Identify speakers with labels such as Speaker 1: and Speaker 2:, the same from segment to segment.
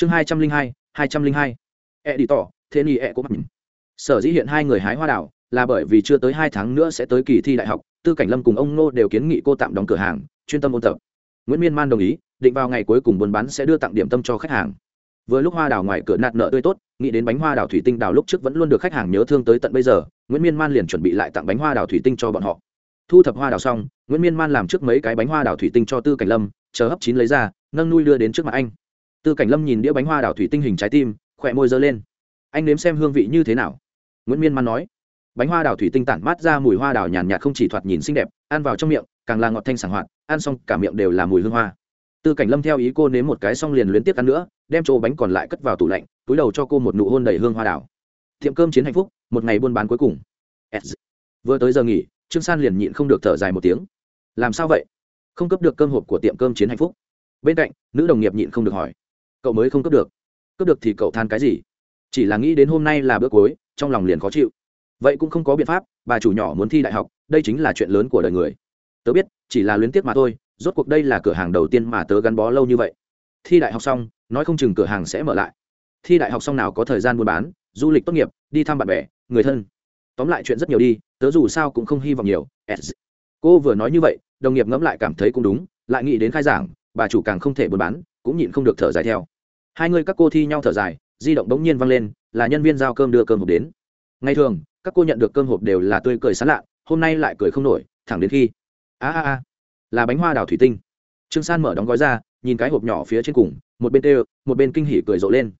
Speaker 1: chương hai trăm linh hai hai trăm linh hai. E đi tỏ, thế ni e của mặt sở dĩ hiện hai người hái hoa đảo là bởi vì chưa tới hai tháng nữa sẽ tới kỳ thi đại học, tư cảnh lâm cùng ông nô đều kiến nghị cô tạm đóng cửa hàng, chuyên tâm ôn tập. Nguyễn miên man đồng ý, định vào ngày cuối cùng buôn bán sẽ đưa tặng điểm tâm cho khách hàng. Vừa lúc hoa đào ngoài cửa nạt nợ tươi tốt, nghĩ đến bánh hoa đào thủy tinh đào lúc trước vẫn luôn được khách hàng nhớ thương tới tận bây giờ, nguyễn miên man liền chuẩn bị lại tặng bánh hoa đào thủy tinh cho bọn họ. Thu thập hoa đào xong, nguyễn miên man làm trước mấy cái bánh hoa đào thủy tinh cho tư cảnh lâm, chờ hấp chín lấy ra, nâng nuôi đưa đến trước mặt anh tư cảnh lâm nhìn đĩa bánh hoa đào thủy tinh hình trái tim, khỏe môi giơ lên. Anh nếm xem hương vị như thế nào? Nguyễn miên man nói. Bánh hoa đào thủy tinh tản mát ra mùi hoa đào nhàn nhạt không chỉ thoạt nhìn xinh đẹp, ăn vào trong miệng, càng là ngọt thanh sảng hoạt, ăn xong cả miệng đều là mùi hương hoa. Tư cảnh lâm theo ý cô nếm một cái xong liền luyến tiếp ăn nữa, đem chỗ bánh còn lại cất vào tủ lạnh, túi đầu cho cô một nụ hôn đầy hương hoa đào. Tiệm cơm chiến hạnh phúc, một ngày buôn bán cuối cùng. Vừa tới giờ nghỉ, trương san liền nhịn không được thở dài một tiếng. Làm sao vậy? Không cấp được cơm hộp của tiệm cơm chiến hạnh phúc. Bên cạnh, nữ đồng nghiệp nhịn không được hỏi cậu mới không cướp được. Cướp được thì cậu than cái gì? Chỉ là nghĩ đến hôm nay là bữa cuối, trong lòng liền khó chịu. Vậy cũng không có biện pháp, bà chủ nhỏ muốn thi đại học, đây chính là chuyện lớn của đời người. Tớ biết, chỉ là luyến tiếc mà thôi, rốt cuộc đây là cửa hàng đầu tiên mà tớ gắn bó lâu như vậy. Thi đại học xong, nói không chừng cửa hàng sẽ mở lại. Thi đại học xong nào có thời gian buôn bán, du lịch tốt nghiệp, đi thăm bạn bè, người thân. Tóm lại chuyện rất nhiều đi, tớ dù sao cũng không hy vọng nhiều. Cô vừa nói như vậy, đồng nghiệp ngẫm lại cảm thấy cũng đúng, lại nghĩ đến khai giảng, bà chủ càng không thể buôn bán, cũng nhịn không được thở dài theo hai người các cô thi nhau thở dài, di động bỗng nhiên văng lên, là nhân viên giao cơm đưa cơm hộp đến. Ngày thường, các cô nhận được cơm hộp đều là tươi cười sán lạ, hôm nay lại cười không nổi, thẳng đến khi. A a a, là bánh hoa đào thủy tinh. Trương san mở đóng gói ra, nhìn cái hộp nhỏ phía trên cùng, một bên tê, một bên kinh hỉ cười rộ lên.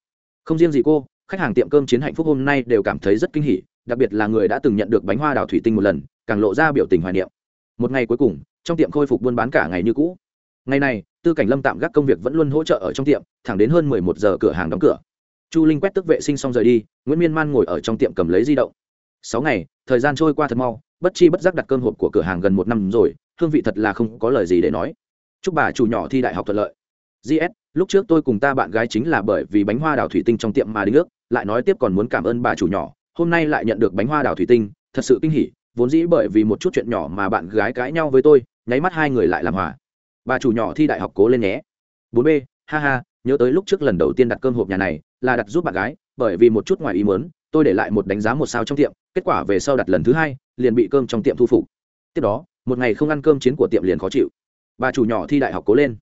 Speaker 1: Không riêng gì cô, khách hàng tiệm cơm chiến hạnh phúc hôm nay đều cảm thấy rất kinh hỉ, đặc biệt là người đã từng nhận được bánh hoa đào thủy tinh một lần, càng lộ ra biểu tình hoài niệm. Một ngày cuối cùng, trong tiệm khôi phục buôn bán cả ngày như cũ. Ngày này tư cảnh lâm tạm gác công việc vẫn luôn hỗ trợ ở trong tiệm thẳng đến hơn mười một giờ cửa hàng đóng cửa. Chu linh quét tức vệ sinh xong rời đi nguyễn miên man ngồi ở trong tiệm cầm lấy di động. Sáu ngày thời gian trôi qua thật mau bất chi bất giác đặt cơm hộp của cửa hàng gần một năm rồi hương vị thật là không có lời gì để nói. Chúc bà chủ nhỏ thi đại học thuận lợi. Gs lúc trước tôi cùng ta bạn gái chính là bởi vì bánh hoa đào thủy tinh trong tiệm mà đi nước, lại nói tiếp còn muốn cảm ơn bà chủ nhỏ hôm nay lại nhận được bánh hoa đào thủy tinh thật sự kinh hỉ vốn dĩ bởi vì một chút chuyện nhỏ mà bạn gái cãi nhau với tôi nháy mắt hai người lại làm hòa bà chủ nhỏ thi đại học cố lên nhé. Bốn b, ha ha, nhớ tới lúc trước lần đầu tiên đặt cơm hộp nhà này, là đặt giúp bạn gái, bởi vì một chút ngoài ý muốn, tôi để lại một đánh giá một sao trong tiệm, kết quả về sau đặt lần thứ hai, liền bị cơm trong tiệm thu phục. Tiếp đó, một ngày không ăn cơm chiến của tiệm liền khó chịu. Bà chủ nhỏ thi đại học cố lên.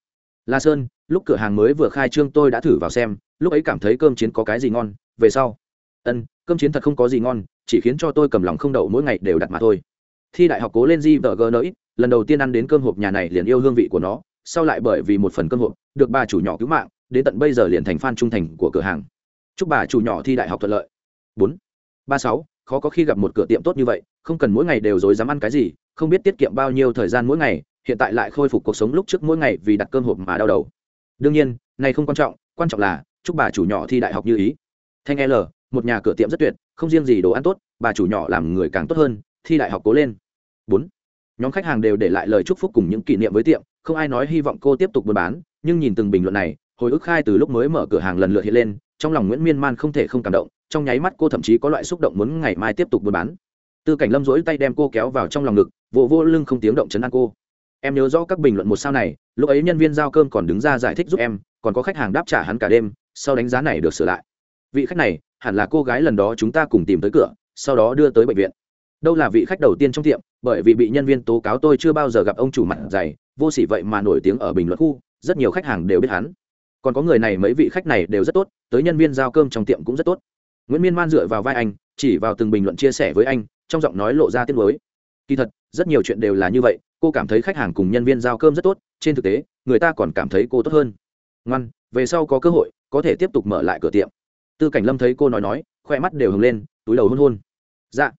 Speaker 1: La sơn, lúc cửa hàng mới vừa khai trương tôi đã thử vào xem, lúc ấy cảm thấy cơm chiến có cái gì ngon, về sau. Ân, cơm chiến thật không có gì ngon, chỉ khiến cho tôi cầm lòng không đậu mỗi ngày đều đặt mà thôi thi đại học cố lên di vợ gn lần đầu tiên ăn đến cơm hộp nhà này liền yêu hương vị của nó, sau lại bởi vì một phần cơm hộp, được bà chủ nhỏ cứu mạng, đến tận bây giờ liền thành fan trung thành của cửa hàng. Chúc bà chủ nhỏ thi đại học thuận lợi. Bốn, ba sáu, khó có khi gặp một cửa tiệm tốt như vậy, không cần mỗi ngày đều dối dám ăn cái gì, không biết tiết kiệm bao nhiêu thời gian mỗi ngày, hiện tại lại khôi phục cuộc sống lúc trước mỗi ngày vì đặt cơm hộp mà đau đầu. Đương nhiên, này không quan trọng quan trọng là, chúc bà chủ nhỏ thi đại học như ý. Thanh l, một nhà cửa tiệm rất tuyệt, không riêng gì đồ ăn tốt, bà chủ nhỏ làm người càng tốt hơn, thi đại học cố lên bốn. Nhóm khách hàng đều để lại lời chúc phúc cùng những kỷ niệm với tiệm, không ai nói hy vọng cô tiếp tục buôn bán, nhưng nhìn từng bình luận này, hồi ức khai từ lúc mới mở cửa hàng lần lượt hiện lên, trong lòng nguyễn miên man không thể không cảm động, trong nháy mắt cô thậm chí có loại xúc động muốn ngày mai tiếp tục buôn bán. Tư cảnh lâm rỗi tay đem cô kéo vào trong lòng ngực vô vô lưng không tiếng động chấn an cô. Em nhớ rõ các bình luận một sao này, lúc ấy nhân viên giao cơm còn đứng ra giải thích giúp em, còn có khách hàng đáp trả hắn cả đêm, sau đánh giá này được sửa lại. Vị khách này, hẳn là cô gái lần đó chúng ta cùng tìm tới cửa, sau đó đưa tới bệnh viện đâu là vị khách đầu tiên trong tiệm, bởi vì bị nhân viên tố cáo tôi chưa bao giờ gặp ông chủ mặt dày, vô s ỉ vậy mà nổi tiếng ở bình luận khu, rất nhiều khách hàng đều biết hắn. Còn có người này mấy vị khách này đều rất tốt, tới nhân viên giao cơm trong tiệm cũng rất tốt. Nguyễn miên man dựa vào vai anh, chỉ vào từng bình luận chia sẻ với anh, trong giọng nói lộ ra tiếng mới kỳ thật, rất nhiều chuyện đều là như vậy, cô cảm thấy khách hàng cùng nhân viên giao cơm rất tốt, trên thực tế, người ta còn cảm thấy cô tốt hơn. Ngoan, về sau có cơ hội, có thể tiếp tục mở lại cửa tiệm. Tư cảnh lâm thấy cô nói nói, khoe mắt đều hứng lên, túi đầu hôn hôn. Dạ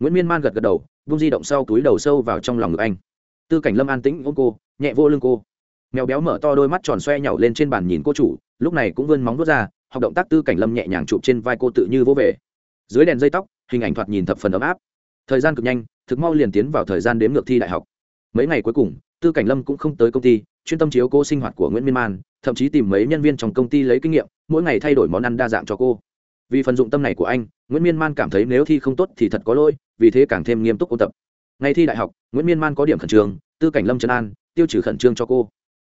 Speaker 1: nguyễn miên man gật gật đầu, vung di động sau túi đầu sâu vào trong lòng ngực anh. tư cảnh lâm an tĩnh ôm cô, nhẹ vô lưng cô. mèo béo mở to đôi mắt tròn xoe nhàu lên trên bàn nhìn cô chủ, lúc này cũng vươn móng vuốt ra, học động tác tư cảnh lâm nhẹ nhàng chụp trên vai cô tự như vô về. dưới đèn dây tóc, hình ảnh thoạt nhìn thập phần ấm áp. thời gian cực nhanh, thực mau liền tiến vào thời gian đếm ngược thi đại học. mấy ngày cuối cùng, tư cảnh lâm cũng không tới công ty, chuyên tâm chiếu cô sinh hoạt của nguyễn miên man, thậm chí tìm mấy nhân viên trong công ty lấy kinh nghiệm, mỗi ngày thay đổi món ăn đa dạng cho cô. vì phần dụng tâm này của anh, nguyễn miên man cảm thấy nếu thi không tốt thì thật có lỗi vì thế càng thêm nghiêm túc ôn tập. Ngay thi đại học, nguyễn miên man có điểm khẩn trương, tư cảnh lâm trấn an, tiêu trừ khẩn trương cho cô.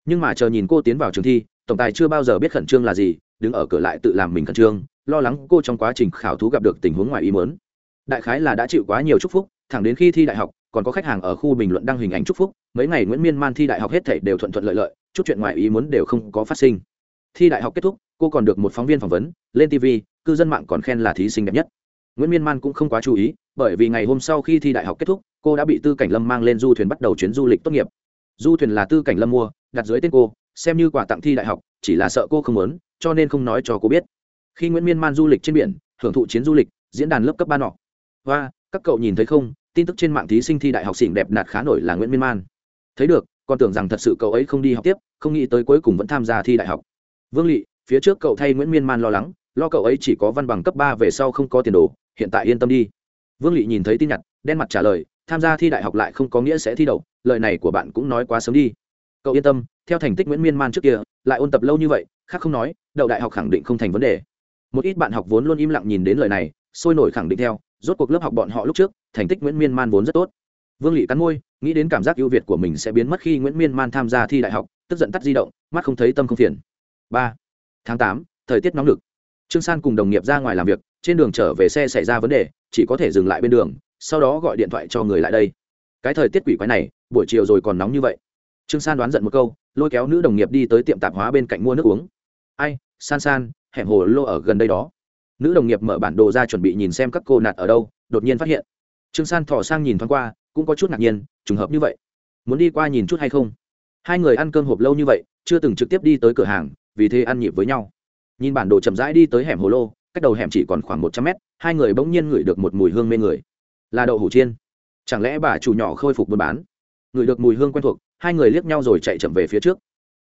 Speaker 1: Nhưng mà chờ nhìn cô tiến vào trường thi, tổng tài chưa bao giờ biết khẩn trương là gì, đứng ở cửa lại tự làm mình khẩn trương, lo lắng cô trong quá trình khảo thú gặp được tình huống ngoài ý muốn. Đại khái là đã chịu quá nhiều chúc phúc, thẳng đến khi thi đại học, còn có khách hàng ở khu bình luận đăng hình ảnh chúc phúc, mấy ngày nguyễn miên man thi đại học hết thảy đều thuận thuận lợi lợi, chút chuyện ngoài ý muốn đều không có phát sinh. Thi đại học kết thúc, cô còn được một phóng viên phỏng vấn, lên tv cư dân mạng còn khen là thí sinh đẹp nhất. Nguyễn miên man cũng không quá chú ý bởi vì ngày hôm sau khi thi đại học kết thúc, cô đã bị tư cảnh lâm mang lên du thuyền bắt đầu chuyến du lịch tốt nghiệp. Du thuyền là tư cảnh lâm mua, đặt dưới tên cô, xem như quà tặng thi đại học, chỉ là sợ cô không muốn, cho nên không nói cho cô biết. Khi nguyễn miên man du lịch trên biển, hưởng thụ chiến du lịch, diễn đàn lớp cấp ba nọ. Và, các cậu nhìn thấy không, tin tức trên mạng thí sinh thi đại học xỉn đẹp nạt khá nổi là nguyễn miên man. Thấy được con tưởng rằng thật sự cậu ấy không đi học tiếp, không nghĩ tới cuối cùng vẫn tham gia thi đại học. Vương lị, phía trước cậu thay nguyễn miên man lo lắng, lo cậu ấy chỉ có văn bằng cấp ba về sau không có tiền đồ, hiện tại yên tâm đi vương lị nhìn thấy tin nhặt đen mặt trả lời, tham gia thi đại học lại không có nghĩa sẽ thi đậu, lời này của bạn cũng nói quá sớm đi. Cậu yên tâm, theo thành tích nguyễn miên man trước kia, lại ôn tập lâu như vậy, khác không nói, đậu đại học khẳng định không thành vấn đề. Một ít bạn học vốn luôn im lặng nhìn đến lời này, sôi nổi khẳng định theo, rốt cuộc lớp học bọn họ lúc trước, thành tích nguyễn miên man vốn rất tốt. Vương lị cắn môi, nghĩ đến cảm giác ưu việt của mình sẽ biến mất khi nguyễn miên man tham gia thi đại học, tức giận tắt di động, mắt không thấy tâm không phiền. Ba, tháng tám, thời tiết nóng lực trương san cùng đồng nghiệp ra ngoài làm việc, trên đường trở về xe xảy ra vấn đề chỉ có thể dừng lại bên đường, sau đó gọi điện thoại cho người lại đây. Cái thời tiết quỷ quái này, buổi chiều rồi còn nóng như vậy. Trương san đoán giận một câu, lôi kéo nữ đồng nghiệp đi tới tiệm tạp hóa bên cạnh mua nước uống. Ai, san san, hẻm hồ lô ở gần đây đó. Nữ đồng nghiệp mở bản đồ ra chuẩn bị nhìn xem các cô nạt ở đâu, đột nhiên phát hiện. Trương san thỏ sang nhìn thoáng qua, cũng có chút ngạc nhiên, trùng hợp như vậy. Muốn đi qua nhìn chút hay không? Hai người ăn cơm hộp lâu như vậy, chưa từng trực tiếp đi tới cửa hàng, vì thế ăn nhịp với nhau. Nhìn bản đồ chậm rãi đi tới hẻm hồ lô, cách đầu hẻm chỉ còn khoảng một trăm mét hai người bỗng nhiên ngửi được một mùi hương mê người. Là đậu hủ chiên. Chẳng lẽ bà chủ nhỏ khôi phục buôn bán? Ngửi được mùi hương quen thuộc, hai người liếc nhau rồi chạy chậm về phía trước.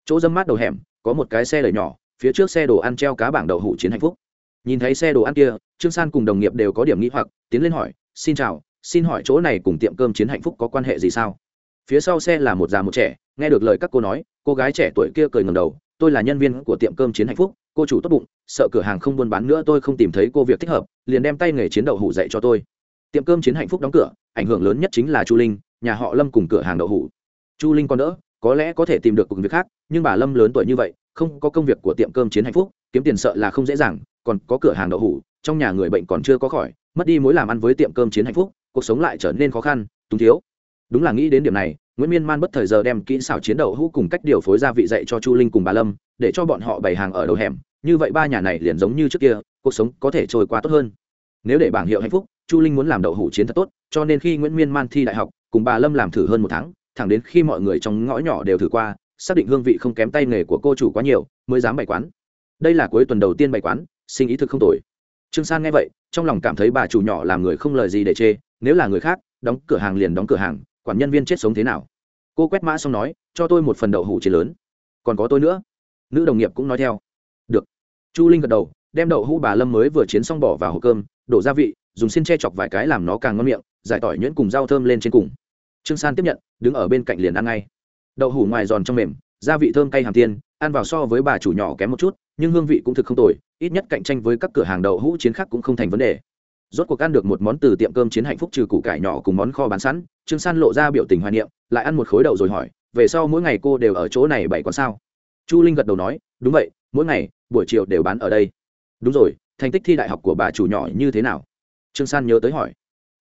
Speaker 1: Chỗ dâm mát đầu hẻm, có một cái xe đẩy nhỏ, phía trước xe đồ ăn treo cá bảng đậu hủ chiến hạnh phúc. Nhìn thấy xe đồ ăn kia, trương san cùng đồng nghiệp đều có điểm nghĩ hoặc, tiến lên hỏi, xin chào, xin hỏi chỗ này cùng tiệm cơm chiến hạnh phúc có quan hệ gì sao? Phía sau xe là một già một trẻ, nghe được lời các cô nói, cô gái trẻ tuổi kia cười ngầm đầu tôi là nhân viên của tiệm cơm chiến hạnh phúc, cô chủ tốt bụng, sợ cửa hàng không buôn bán nữa, tôi không tìm thấy cô việc thích hợp, liền đem tay nghề chiến đậu hủ dạy cho tôi. Tiệm cơm chiến hạnh phúc đóng cửa, ảnh hưởng lớn nhất chính là chu linh, nhà họ lâm cùng cửa hàng đậu hủ. Chu linh còn đỡ, có lẽ có thể tìm được công việc khác, nhưng bà lâm lớn tuổi như vậy, không có công việc của tiệm cơm chiến hạnh phúc, kiếm tiền sợ là không dễ dàng, còn có cửa hàng đậu hủ, trong nhà người bệnh còn chưa có khỏi, mất đi mối làm ăn với tiệm cơm chiến hạnh phúc, cuộc sống lại trở nên khó khăn, túng thiếu. Đúng là nghĩ đến điểm này nguyễn miên man bất thời giờ đem kỹ xảo chiến đậu hũ cùng cách điều phối gia vị dạy cho chu linh cùng bà lâm, để cho bọn họ bày hàng ở đầu hẻm. Như vậy ba nhà này liền giống như trước kia, cuộc sống có thể trôi qua tốt hơn. Nếu để bảng hiệu hạnh phúc, chu linh muốn làm đậu hủ chiến thật tốt, cho nên khi nguyễn miên man thi đại học, cùng bà lâm làm thử hơn một tháng, thẳng đến khi mọi người trong ngõ nhỏ đều thử qua, xác định hương vị không kém tay nghề của cô chủ quá nhiều, mới dám bày quán. Đây là cuối tuần đầu tiên bày quán, sinh ý thực không tồi. Trương san nghe vậy, trong lòng cảm thấy bà chủ nhỏ làm người không lời gì để chê, nếu là người khác, đóng cửa hàng liền đóng cửa hàng quản nhân viên chết sống thế nào? Cô quét mã xong nói, cho tôi một phần đậu hủ chế lớn. Còn có tôi nữa. Nữ đồng nghiệp cũng nói theo. Được. Chu linh gật đầu, đem đậu hũ bà lâm mới vừa chiến xong bỏ vào hộp cơm, đổ gia vị, dùng xin che chọc vài cái làm nó càng ngon miệng, giải tỏi nhuyễn cùng rau thơm lên trên cùng. Trương san tiếp nhận, đứng ở bên cạnh liền ăn ngay. Đậu hủ ngoài giòn trong mềm, gia vị thơm cay hàm tiên, ăn vào so với bà chủ nhỏ kém một chút, nhưng hương vị cũng thực không tồi, ít nhất cạnh tranh với các cửa hàng đậu hũ chiến khác cũng không thành vấn đề rốt cuộc ăn được một món từ tiệm cơm chiến hạnh phúc trừ củ cải nhỏ cùng món kho bán sẵn, trương san lộ ra biểu tình hoài niệm, lại ăn một khối đậu rồi hỏi, về sau mỗi ngày cô đều ở chỗ này bảy quán sao? Chu linh gật đầu nói, đúng vậy, mỗi ngày, buổi chiều đều bán ở đây. Đúng rồi, thành tích thi đại học của bà chủ nhỏ như thế nào? Trương san nhớ tới hỏi.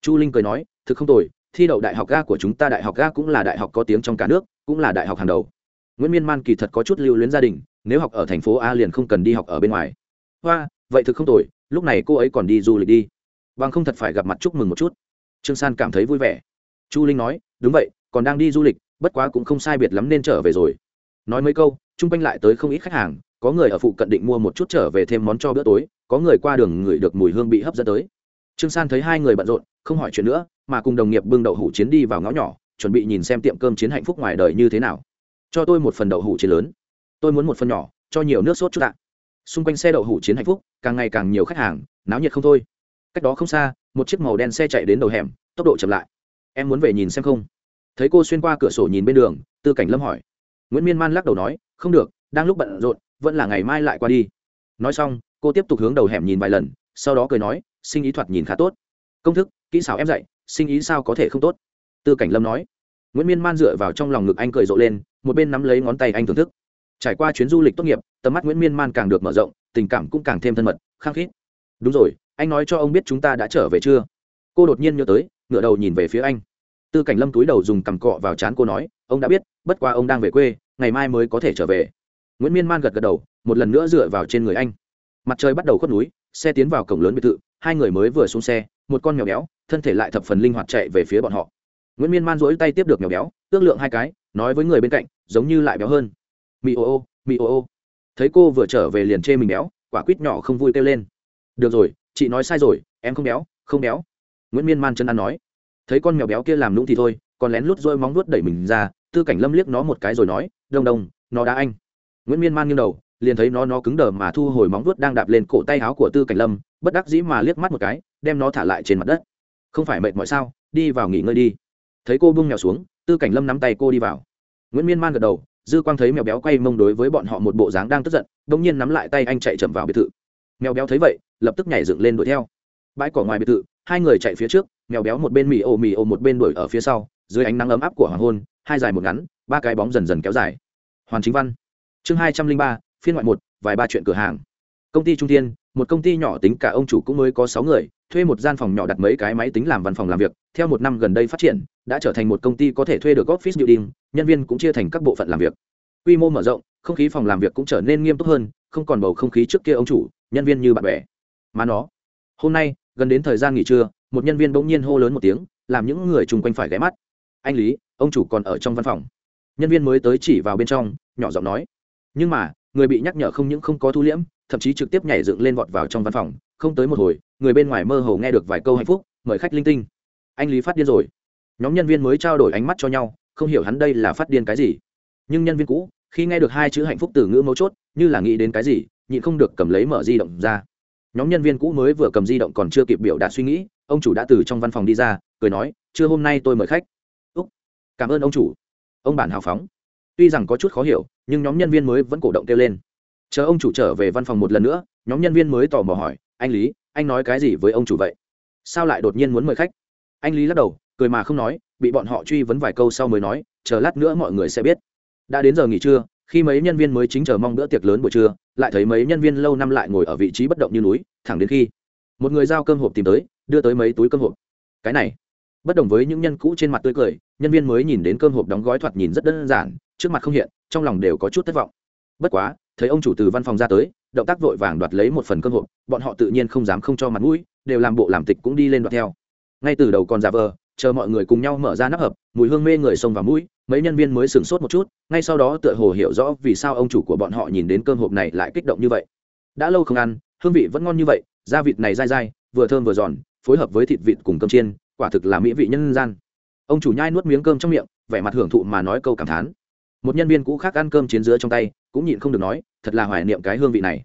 Speaker 1: Chu linh cười nói, thực không tồi, thi đậu đại học ga của chúng ta đại học ga cũng là đại học có tiếng trong cả nước, cũng là đại học hàng đầu. Nguyễn miên man kỳ thật có chút lưu luyến gia đình, nếu học ở thành phố a liền không cần đi học ở bên ngoài. Hoa, vậy thực không tồi, lúc này cô ấy còn đi du lịch đi bằng không thật phải gặp mặt chúc mừng một chút. Trương san cảm thấy vui vẻ. Chu linh nói, đúng vậy, còn đang đi du lịch, bất quá cũng không sai biệt lắm nên trở về rồi. Nói mấy câu, chung quanh lại tới không ít khách hàng, có người ở phụ cận định mua một chút trở về thêm món cho bữa tối, có người qua đường ngửi được mùi hương bị hấp dẫn tới. Trương san thấy hai người bận rộn, không hỏi chuyện nữa, mà cùng đồng nghiệp bưng đậu hủ chiến đi vào ngõ nhỏ, chuẩn bị nhìn xem tiệm cơm chiến hạnh phúc ngoài đời như thế nào. Cho tôi một phần đậu hủ chiến lớn. Tôi muốn một phần nhỏ, cho nhiều nước sốt chút tạ xung quanh xe đậu hủ chiến hạnh phúc, càng ngày càng nhiều khách hàng, náo nhiệt không thôi cách đó không xa, một chiếc màu đen xe chạy đến đầu hẻm, tốc độ chậm lại. Em muốn về nhìn xem không? Thấy cô xuyên qua cửa sổ nhìn bên đường, tư cảnh lâm hỏi. Nguyễn miên man lắc đầu nói, không được, đang lúc bận rộn, vẫn là ngày mai lại qua đi. Nói xong, cô tiếp tục hướng đầu hẻm nhìn vài lần, sau đó cười nói, sinh ý thoạt nhìn khá tốt. Công thức, kỹ xảo em dạy, sinh ý sao có thể không tốt? Tư cảnh lâm nói. Nguyễn miên man dựa vào trong lòng ngực anh cười rộ lên, một bên nắm lấy ngón tay anh thưởng thức. Trải qua chuyến du lịch tốt nghiệp, tầm mắt nguyễn miên man càng được mở rộng, tình cảm cũng càng thêm thân mật, khăng khít. Đúng rồi anh nói cho ông biết chúng ta đã trở về chưa? Cô đột nhiên nhớ tới ngựa đầu nhìn về phía anh. Tư cảnh lâm túi đầu dùng cằm cọ vào chán cô nói, ông đã biết, bất qua ông đang về quê, ngày mai mới có thể trở về. Nguyễn miên man gật gật đầu, một lần nữa dựa vào trên người anh. Mặt trời bắt đầu khuất núi, xe tiến vào cổng lớn biệt thự, hai người mới vừa xuống xe, một con mèo béo, thân thể lại thập phần linh hoạt chạy về phía bọn họ. Nguyễn miên man dỗi tay tiếp được mèo béo, ước lượng hai cái, nói với người bên cạnh, giống như lại béo hơn. Mì ô ô, mì ô ô. Thấy cô vừa trở về liền chê mình béo, quả quýt nhỏ không vui kêu lên. Được rồi chị nói sai rồi, em không béo không béo. Nguyễn miên man chân ăn nói. Thấy con mèo béo kia làm nũng thì thôi, còn lén lút dôi móng nuốt đẩy mình ra, tư cảnh lâm liếc nó một cái rồi nói, đông đông, nó đã anh. Nguyễn miên man nghiêng đầu, liền thấy nó nó cứng đờ mà thu hồi móng nuốt đang đạp lên cổ tay áo của tư cảnh lâm, bất đắc dĩ mà liếc mắt một cái, đem nó thả lại trên mặt đất. Không phải mệt mọi sao, đi vào nghỉ ngơi đi. Thấy cô bung mèo xuống, tư cảnh lâm nắm tay cô đi vào. Nguyễn miên man gật đầu, dư quang thấy mèo béo quay mông đối với bọn họ một bộ dáng đang tức giận đ ỗ n g nhiên nắm lại tay anh chạy chậm vào biệt thự. Mèo béo thấy vậy lập tức nhảy dựng lên đuổi theo. Bãi cỏ ngoài biệt thự, hai người chạy phía trước, mèo béo một bên mì ô mì ô một bên đuổi ở phía sau, dưới ánh nắng ấm áp của hoàng hôn, hai dài một ngắn, ba cái bóng dần dần kéo dài. Hoàn chính văn. Chương hai trăm linh ba, phiên ngoại một, vài ba chuyện cửa hàng. Công ty trung tiên một công ty nhỏ tính cả ông chủ cũng mới có sáu người, thuê một gian phòng nhỏ đặt mấy cái máy tính làm văn phòng làm việc, theo một năm gần đây phát triển, đã trở thành một công ty có thể thuê được office building, nhân viên cũng chia thành các bộ phận làm việc. Quy mô mở rộng, không khí phòng làm việc cũng trở nên nghiêm túc hơn, không còn bầu không khí trước kia ông chủ, nhân viên như bạn bè mà nó. Hôm nay, gần đến thời gian nghỉ trưa, một nhân viên bỗng nhiên hô lớn một tiếng, làm những người chung quanh phải ghé mắt. Anh lý, ông chủ còn ở trong văn phòng. Nhân viên mới tới chỉ vào bên trong, nhỏ giọng nói. Nhưng mà, người bị nhắc nhở không những không có thu liễm, thậm chí trực tiếp nhảy dựng lên vọt vào trong văn phòng. Không tới một hồi, người bên ngoài mơ hồ nghe được vài câu hạnh phúc, mời khách linh tinh. Anh lý phát điên rồi. Nhóm nhân viên mới trao đổi ánh mắt cho nhau, không hiểu hắn đây là phát điên cái gì. Nhưng nhân viên cũ, khi nghe được hai chữ hạnh phúc từ ngữ mấu chốt, như là nghĩ đến cái gì, nhịn không được cầm lấy mở di động ra nhóm nhân viên cũ mới vừa cầm di động còn chưa kịp biểu đạt suy nghĩ, ông chủ đã từ trong văn phòng đi ra, cười nói, trưa hôm nay tôi mời khách. Úc, cảm ơn ông chủ. Ông bản hào phóng. Tuy rằng có chút khó hiểu, nhưng nhóm nhân viên mới vẫn cổ động kêu lên. Chờ ông chủ trở về văn phòng một lần nữa. Nhóm nhân viên mới tò mò hỏi, anh lý, anh nói cái gì với ông chủ vậy? Sao lại đột nhiên muốn mời khách? Anh lý lắc đầu, cười mà không nói, bị bọn họ truy vấn vài câu sau mới nói, chờ lát nữa mọi người sẽ biết. Đã đến giờ nghỉ trưa khi mấy nhân viên mới chính chờ mong bữa tiệc lớn buổi trưa, lại thấy mấy nhân viên lâu năm lại ngồi ở vị trí bất động như núi, thẳng đến khi một người giao cơm hộp tìm tới, đưa tới mấy túi cơm hộp. Cái này, bất đồng với những nhân cũ trên mặt tươi cười, nhân viên mới nhìn đến cơm hộp đóng gói thoạt nhìn rất đơn giản, trước mặt không hiện, trong lòng đều có chút thất vọng. Bất quá, thấy ông chủ từ văn phòng ra tới, động tác vội vàng đoạt lấy một phần cơm hộp, bọn họ tự nhiên không dám không cho mặt mũi, đều làm bộ làm tịch cũng đi lên đoạt theo. Ngay từ đầu còn giả vờ chờ mọi người cùng nhau mở ra nắp hộp mùi hương mê người xông vào mũi, mấy nhân viên mới sửng sốt một chút, ngay sau đó tựa hồ hiểu rõ vì sao ông chủ của bọn họ nhìn đến cơm hộp này lại kích động như vậy. Đã lâu không ăn, hương vị vẫn ngon như vậy da vịt này dai dai, vừa thơm vừa giòn, phối hợp với thịt vịt cùng cơm chiên, quả thực là mỹ vị nhân gian. Ông chủ nhai nuốt miếng cơm trong miệng, vẻ mặt hưởng thụ mà nói câu cảm thán. Một nhân viên cũ khác ăn cơm chiến giữa trong tay, cũng nhịn không được nói, thật là hoài niệm cái hương vị này.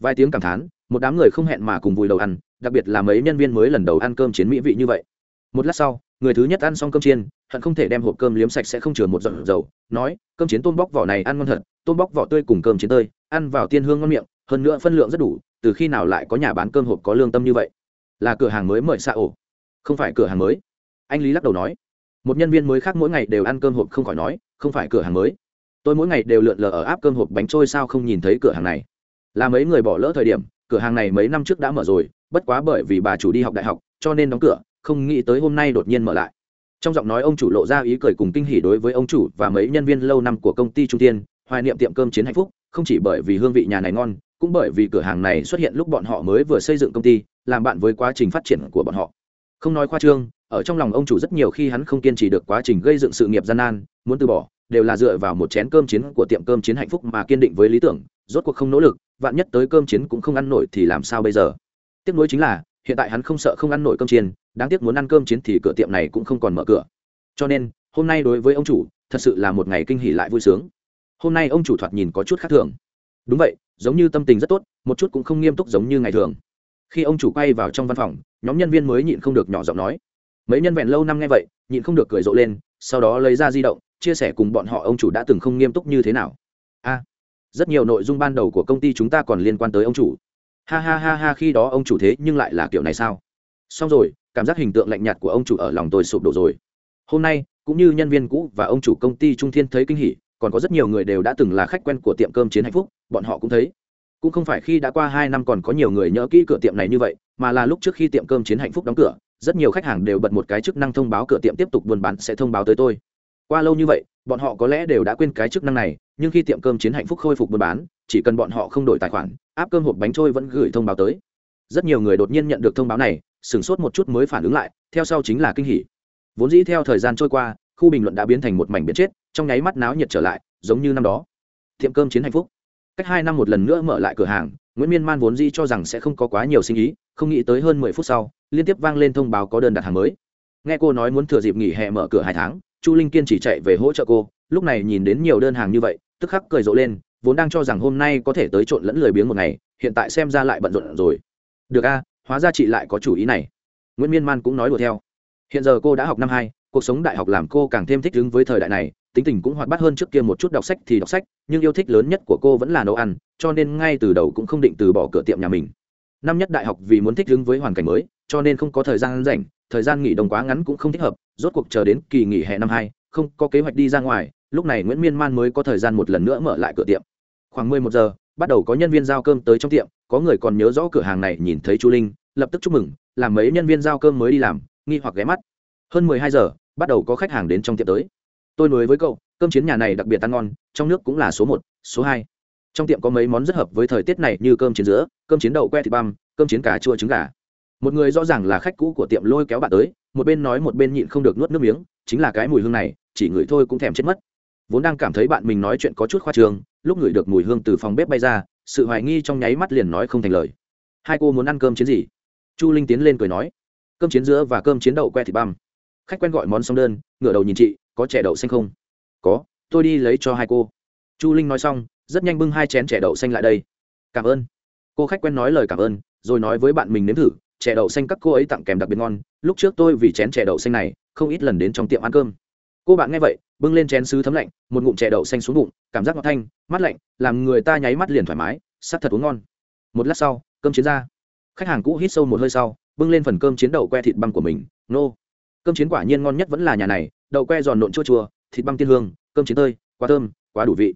Speaker 1: Vài tiếng cảm thán, một đám người không hẹn mà cùng vùi đầu ăn, đặc biệt là mấy nhân viên mới lần đầu ăn cơm chiến mỹ vị như vậy. Một lát sau người thứ nhất ăn xong cơm chiên, hận không thể đem hộp cơm liếm sạch sẽ không chừa một giọt dầu, nói, cơm chiến tôm bóc vỏ này ăn ngon thật, tôm bóc vỏ tươi cùng cơm chiến tơi, ăn vào tiên hương ngon miệng, hơn nữa phân lượng rất đủ, từ khi nào lại có nhà bán cơm hộp có lương tâm như vậy? Là cửa hàng mới mời xa ổ. Không phải cửa hàng mới. Anh lý lắc đầu nói. Một nhân viên mới khác mỗi ngày đều ăn cơm hộp không khỏi nói, không phải cửa hàng mới. Tôi mỗi ngày đều lượn lờ ở áp cơm hộp bánh trôi sao không nhìn thấy cửa hàng này. Là mấy người bỏ lỡ thời điểm, cửa hàng này mấy năm trước đã mở rồi, bất quá bởi vì bà chủ đi học đại học, cho nên đóng cửa không nghĩ tới hôm nay đột nhiên mở lại. Trong giọng nói ông chủ lộ ra ý cười cùng kinh hỉ đối với ông chủ và mấy nhân viên lâu năm của công ty trung tiên hoài niệm tiệm cơm chiến hạnh phúc, không chỉ bởi vì hương vị nhà này ngon, cũng bởi vì cửa hàng này xuất hiện lúc bọn họ mới vừa xây dựng công ty, làm bạn với quá trình phát triển của bọn họ. Không nói khoa trương, ở trong lòng ông chủ rất nhiều khi hắn không kiên trì được quá trình gây dựng sự nghiệp gian nan, muốn từ bỏ, đều là dựa vào một chén cơm chiến của tiệm cơm chiến hạnh phúc mà kiên định với lý tưởng, rốt cuộc không nỗ lực, vạn nhất tới cơm chiến cũng không ăn nổi thì làm sao bây giờ? Tiếc nuối chính là hiện tại hắn không sợ không ăn nổi cơm chiên, đáng tiếc muốn ăn cơm chiến thì cửa tiệm này cũng không còn mở cửa. Cho nên hôm nay đối với ông chủ thật sự là một ngày kinh hỉ lại vui sướng. Hôm nay ông chủ thoạt nhìn có chút khác thường. Đúng vậy giống như tâm tình rất tốt một chút cũng không nghiêm túc giống như ngày thường. Khi ông chủ quay vào trong văn phòng nhóm nhân viên mới nhịn không được nhỏ giọng nói. Mấy nhân vẹn lâu năm nghe vậy nhịn không được cười rộ lên sau đó lấy ra di động chia sẻ cùng bọn họ ông chủ đã từng không nghiêm túc như thế nào. A rất nhiều nội dung ban đầu của công ty chúng ta còn liên quan tới ông chủ ha ha ha ha khi đó ông chủ thế nhưng lại là kiểu này sao? Xong rồi, cảm giác hình tượng lạnh nhạt của ông chủ ở lòng tôi sụp đổ rồi. Hôm nay, cũng như nhân viên cũ và ông chủ công ty trung thiên thấy kinh hỉ, còn có rất nhiều người đều đã từng là khách quen của tiệm cơm chiến hạnh phúc, bọn họ cũng thấy. Cũng không phải khi đã qua hai năm còn có nhiều người nhớ kỹ cửa tiệm này như vậy, mà là lúc trước khi tiệm cơm chiến hạnh phúc đóng cửa, rất nhiều khách hàng đều bật một cái chức năng thông báo cửa tiệm tiếp tục buôn bán sẽ thông báo tới tôi. Qua lâu như vậy, bọn họ có lẽ đều đã quên cái chức năng này, nhưng khi tiệm cơm chiến hạnh phúc khôi phục buôn bán, chỉ cần bọn họ không đổi tài khoản áp cơm hộp bánh trôi vẫn gửi thông báo tới. Rất nhiều người đột nhiên nhận được thông báo này, sửng sốt một chút mới phản ứng lại, theo sau chính là kinh hỉ. Vốn dĩ theo thời gian trôi qua, khu bình luận đã biến thành một mảnh biến chết, trong nháy mắt náo nhiệt trở lại, giống như năm đó. Tiệm cơm chiến hạnh phúc. Cách hai năm một lần nữa mở lại cửa hàng, nguyễn miên man vốn dĩ cho rằng sẽ không có quá nhiều sinh ý, không nghĩ tới hơn mười phút sau, liên tiếp vang lên thông báo có đơn đặt hàng mới. Nghe cô nói muốn thừa dịp nghỉ hè mở cửa hai tháng, chu linh kiên chỉ chạy về hỗ trợ cô, lúc này nhìn đến nhiều đơn hàng như vậy, tức khắc cười rộ lên vốn đang cho rằng hôm nay có thể tới trộn lẫn lười biếng một ngày, hiện tại xem ra lại bận rộn rồi. Được a, hóa ra chị lại có chủ ý này. Nguyễn miên man cũng nói đùa theo. Hiện giờ cô đã học năm hai, cuộc sống đại học làm cô càng thêm thích ứng với thời đại này, tính tình cũng hoạt bát hơn trước kia một chút đọc sách thì đọc sách, nhưng yêu thích lớn nhất của cô vẫn là nấu ăn, cho nên ngay từ đầu cũng không định từ bỏ cửa tiệm nhà mình. Năm nhất đại học vì muốn thích ứng với hoàn cảnh mới, cho nên không có thời gian rảnh, thời gian nghỉ đông quá ngắn cũng không thích hợp, rốt cuộc chờ đến kỳ nghỉ hè năm hai, không có kế hoạch đi ra ngoài lúc này nguyễn miên man mới có thời gian một lần nữa mở lại cửa tiệm. Khoảng mười một giờ, bắt đầu có nhân viên giao cơm tới trong tiệm, có người còn nhớ rõ cửa hàng này, nhìn thấy chu linh, lập tức chúc mừng, làm mấy nhân viên giao cơm mới đi làm, nghi hoặc ghé mắt. Hơn mười hai giờ, bắt đầu có khách hàng đến trong tiệm tới. Tôi nói với cậu, cơm chiến nhà này đặc biệt ăn ngon, trong nước cũng là số một, số hai. Trong tiệm có mấy món rất hợp với thời tiết này như cơm chiến giữa cơm chiến đậu que thịt băm, cơm chiến cà chua trứng gà. Một người rõ ràng là khách cũ của tiệm lôi kéo bạn tới, một bên nói một bên nhịn không được nuốt nước miếng, chính là cái mùi hương này, chỉ ngửi thôi cũng thèm chết mất vốn đang cảm thấy bạn mình nói chuyện có chút khoa trường lúc ngửi được mùi hương từ phòng bếp bay ra, sự hoài nghi trong nháy mắt liền nói không thành lời. Hai cô muốn ăn cơm chiến gì? Chu linh tiến lên cười nói, cơm chiến giữa và cơm chiến đậu que thịt băm. Khách quen gọi món xong đơn, ngửa đầu nhìn chị, có chè đậu xanh không? Có, tôi đi lấy cho hai cô. Chu linh nói xong, rất nhanh bưng hai chén chè đậu xanh lại đây. Cảm ơn. Cô khách quen nói lời cảm ơn, rồi nói với bạn mình nếm thử, chè đậu xanh các cô ấy tặng kèm đặc biệt ngon, lúc trước tôi vì chén chè đậu xanh này, không ít lần đến trong tiệm ăn cơm cô bạn nghe vậy, bưng lên chén sứ thấm lạnh, một ngụm chè đậu xanh xuống bụng, cảm giác ngọt thanh, mát lạnh, làm người ta nháy mắt liền thoải mái, sắc thật uống ngon. Một lát sau, cơm chiến ra. Khách hàng cũ hít sâu một hơi sau, bưng lên phần cơm chiến đậu que thịt băm của mình, nô. Cơm chiến quả nhiên ngon nhất vẫn là nhà này, đậu que giòn nộn chua chua, thịt băm tiên hương, cơm chiến tơi, quá thơm, quá đủ vị.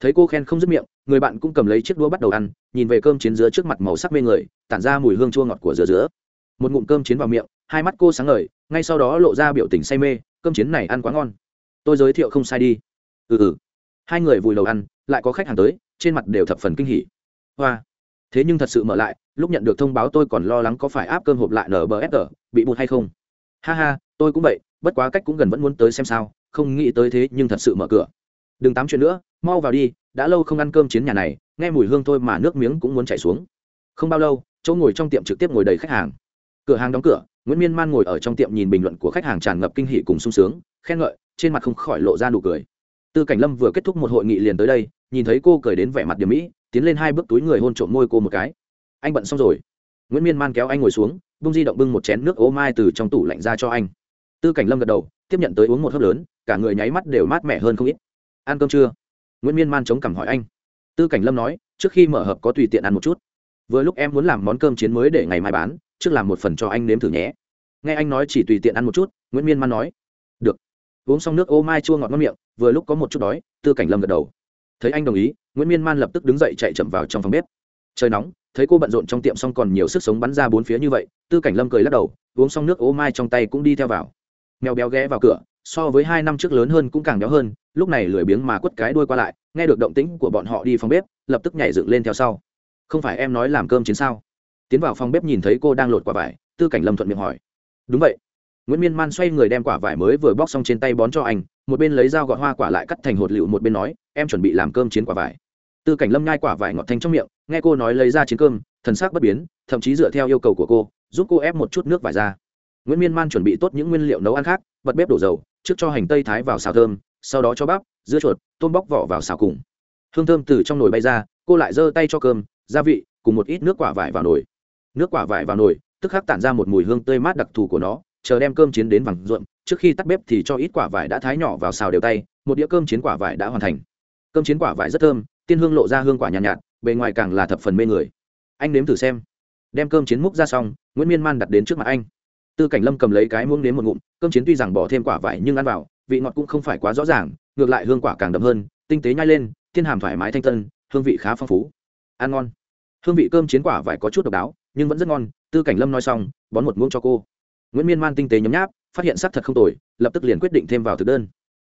Speaker 1: Thấy cô khen không dứt miệng, người bạn cũng cầm lấy chiếc đũa bắt đầu ăn, nhìn về cơm chiến dứa trước mặt màu sắc mê người, tản ra mùi hương chua ngọt của dứa dứa. Một ngụm cơm chiến vào miệng, hai mắt cô sáng ngời, ngay sau đó lộ ra biểu tình say mê cơm chiến này ăn quá ngon. Tôi giới thiệu không sai đi. Ừ ừ. Hai người vùi đầu ăn, lại có khách hàng tới, trên mặt đều thập phần kinh hỉ. Hoa. Thế nhưng thật sự mở lại, lúc nhận được thông báo tôi còn lo lắng có phải áp cơm hộp lại nở bờ ép bị bụt hay không. Ha ha, tôi cũng vậy, bất quá cách cũng gần vẫn muốn tới xem sao, không nghĩ tới thế nhưng thật sự mở cửa. Đừng tám chuyện nữa, mau vào đi, đã lâu không ăn cơm chiến nhà này, nghe mùi hương thôi mà nước miếng cũng muốn chảy xuống. Không bao lâu, chỗ ngồi trong tiệm trực tiếp ngồi đầy khách hàng. Cửa hàng đóng cửa nguyễn miên man ngồi ở trong tiệm nhìn bình luận của khách hàng tràn ngập kinh hỷ cùng sung sướng, khen ngợi, trên mặt không khỏi lộ ra nụ cười. Tư cảnh lâm vừa kết thúc một hội nghị liền tới đây, nhìn thấy cô cười đến vẻ mặt điểm mỹ, tiến lên hai bước túi người hôn trộm môi cô một cái. Anh bận xong rồi. Nguyễn miên man kéo anh ngồi xuống, bung di động bưng một chén nước ô mai từ trong tủ lạnh ra cho anh. Tư cảnh lâm gật đầu, tiếp nhận tới uống một hớp lớn, cả người nháy mắt đều mát mẻ hơn không ít. Ăn cơm chưa? Nguyễn miên man chống cằm hỏi anh. Tư cảnh lâm nói, trước khi mở hộp có tùy tiện ăn một chút. Vừa lúc em muốn làm món cơm chiến mới để ngày mai bán trước làm một phần cho anh nếm thử nhé. Nghe anh nói chỉ tùy tiện ăn một chút, nguyễn miên man nói, được. Uống xong nước ô mai chua ngọt ngon miệng, vừa lúc có một chút đói, tư cảnh lâm gật đầu. Thấy anh đồng ý, nguyễn miên man lập tức đứng dậy chạy chậm vào trong phòng bếp. Trời nóng, thấy cô bận rộn trong tiệm xong còn nhiều sức sống bắn ra bốn phía như vậy, tư cảnh lâm cười lắc đầu, uống xong nước ô mai trong tay cũng đi theo vào. Mèo béo ghé vào cửa, so với hai năm trước lớn hơn cũng càng béo hơn, lúc này lười biếng mà quất cái đuôi qua lại, nghe được động tĩnh của bọn họ đi phòng bếp, lập tức nhảy dựng lên theo sau. Không phải em nói làm cơm chiến sao? Tiến vào phòng bếp nhìn thấy cô đang lột quả vải, tư cảnh lâm thuận miệng hỏi. Đúng vậy. Nguyễn miên man xoay người đem quả vải mới vừa bóc xong trên tay bón cho anh, một bên lấy dao gọt hoa quả lại cắt thành hột lựu, một bên nói, em chuẩn bị làm cơm chiến quả vải. Tư cảnh lâm nhai quả vải ngọt thanh trong miệng, nghe cô nói lấy ra chiến cơm, thần sắc bất biến, thậm chí dựa theo yêu cầu của cô, giúp cô ép một chút nước vải ra. Nguyễn miên man chuẩn bị tốt những nguyên liệu nấu ăn khác, bật bếp đổ dầu, trước cho hành tây thái vào xào thơm, sau đó cho bắp, dưa chuột, tôm bóc vỏ vào xào cùng. Hương thơm từ trong nồi bay ra, cô lại giơ tay cho cơm, gia vị, cùng một ít nước quả vải vào nồi nước quả vải vào nồi tức khắc tản ra một mùi hương tươi mát đặc thù của nó chờ đem cơm chiến đến vàng ruộm trước khi tắt bếp thì cho ít quả vải đã thái nhỏ vào xào đều tay một đĩa cơm chiến quả vải đã hoàn thành. Cơm chiến quả vải rất thơm tiên hương lộ ra hương quả nhàn nhạt, nhạt bề ngoài càng là thập phần mê người. Anh nếm thử xem. Đem cơm chiến múc ra xong nguyễn miên man đặt đến trước mặt anh. Tư cảnh lâm cầm lấy cái muỗng nếm một ngụm cơm chiến tuy rằng bỏ thêm quả vải nhưng ăn vào vị ngọt cũng không phải quá rõ ràng ngược lại hương quả càng đậm hơn tinh tế nhai lên thiên hàm thoải mái thanh tân hương vị khá phong phú. Ăn ngon. Hương vị cơm chiến quả vải có chút độc đáo nhưng vẫn rất ngon, tư cảnh lâm nói xong, bón một muỗng cho cô. Nguyễn miên man tinh tế nhấm nháp, phát hiện sắc thật không tồi, lập tức liền quyết định thêm vào thực đơn.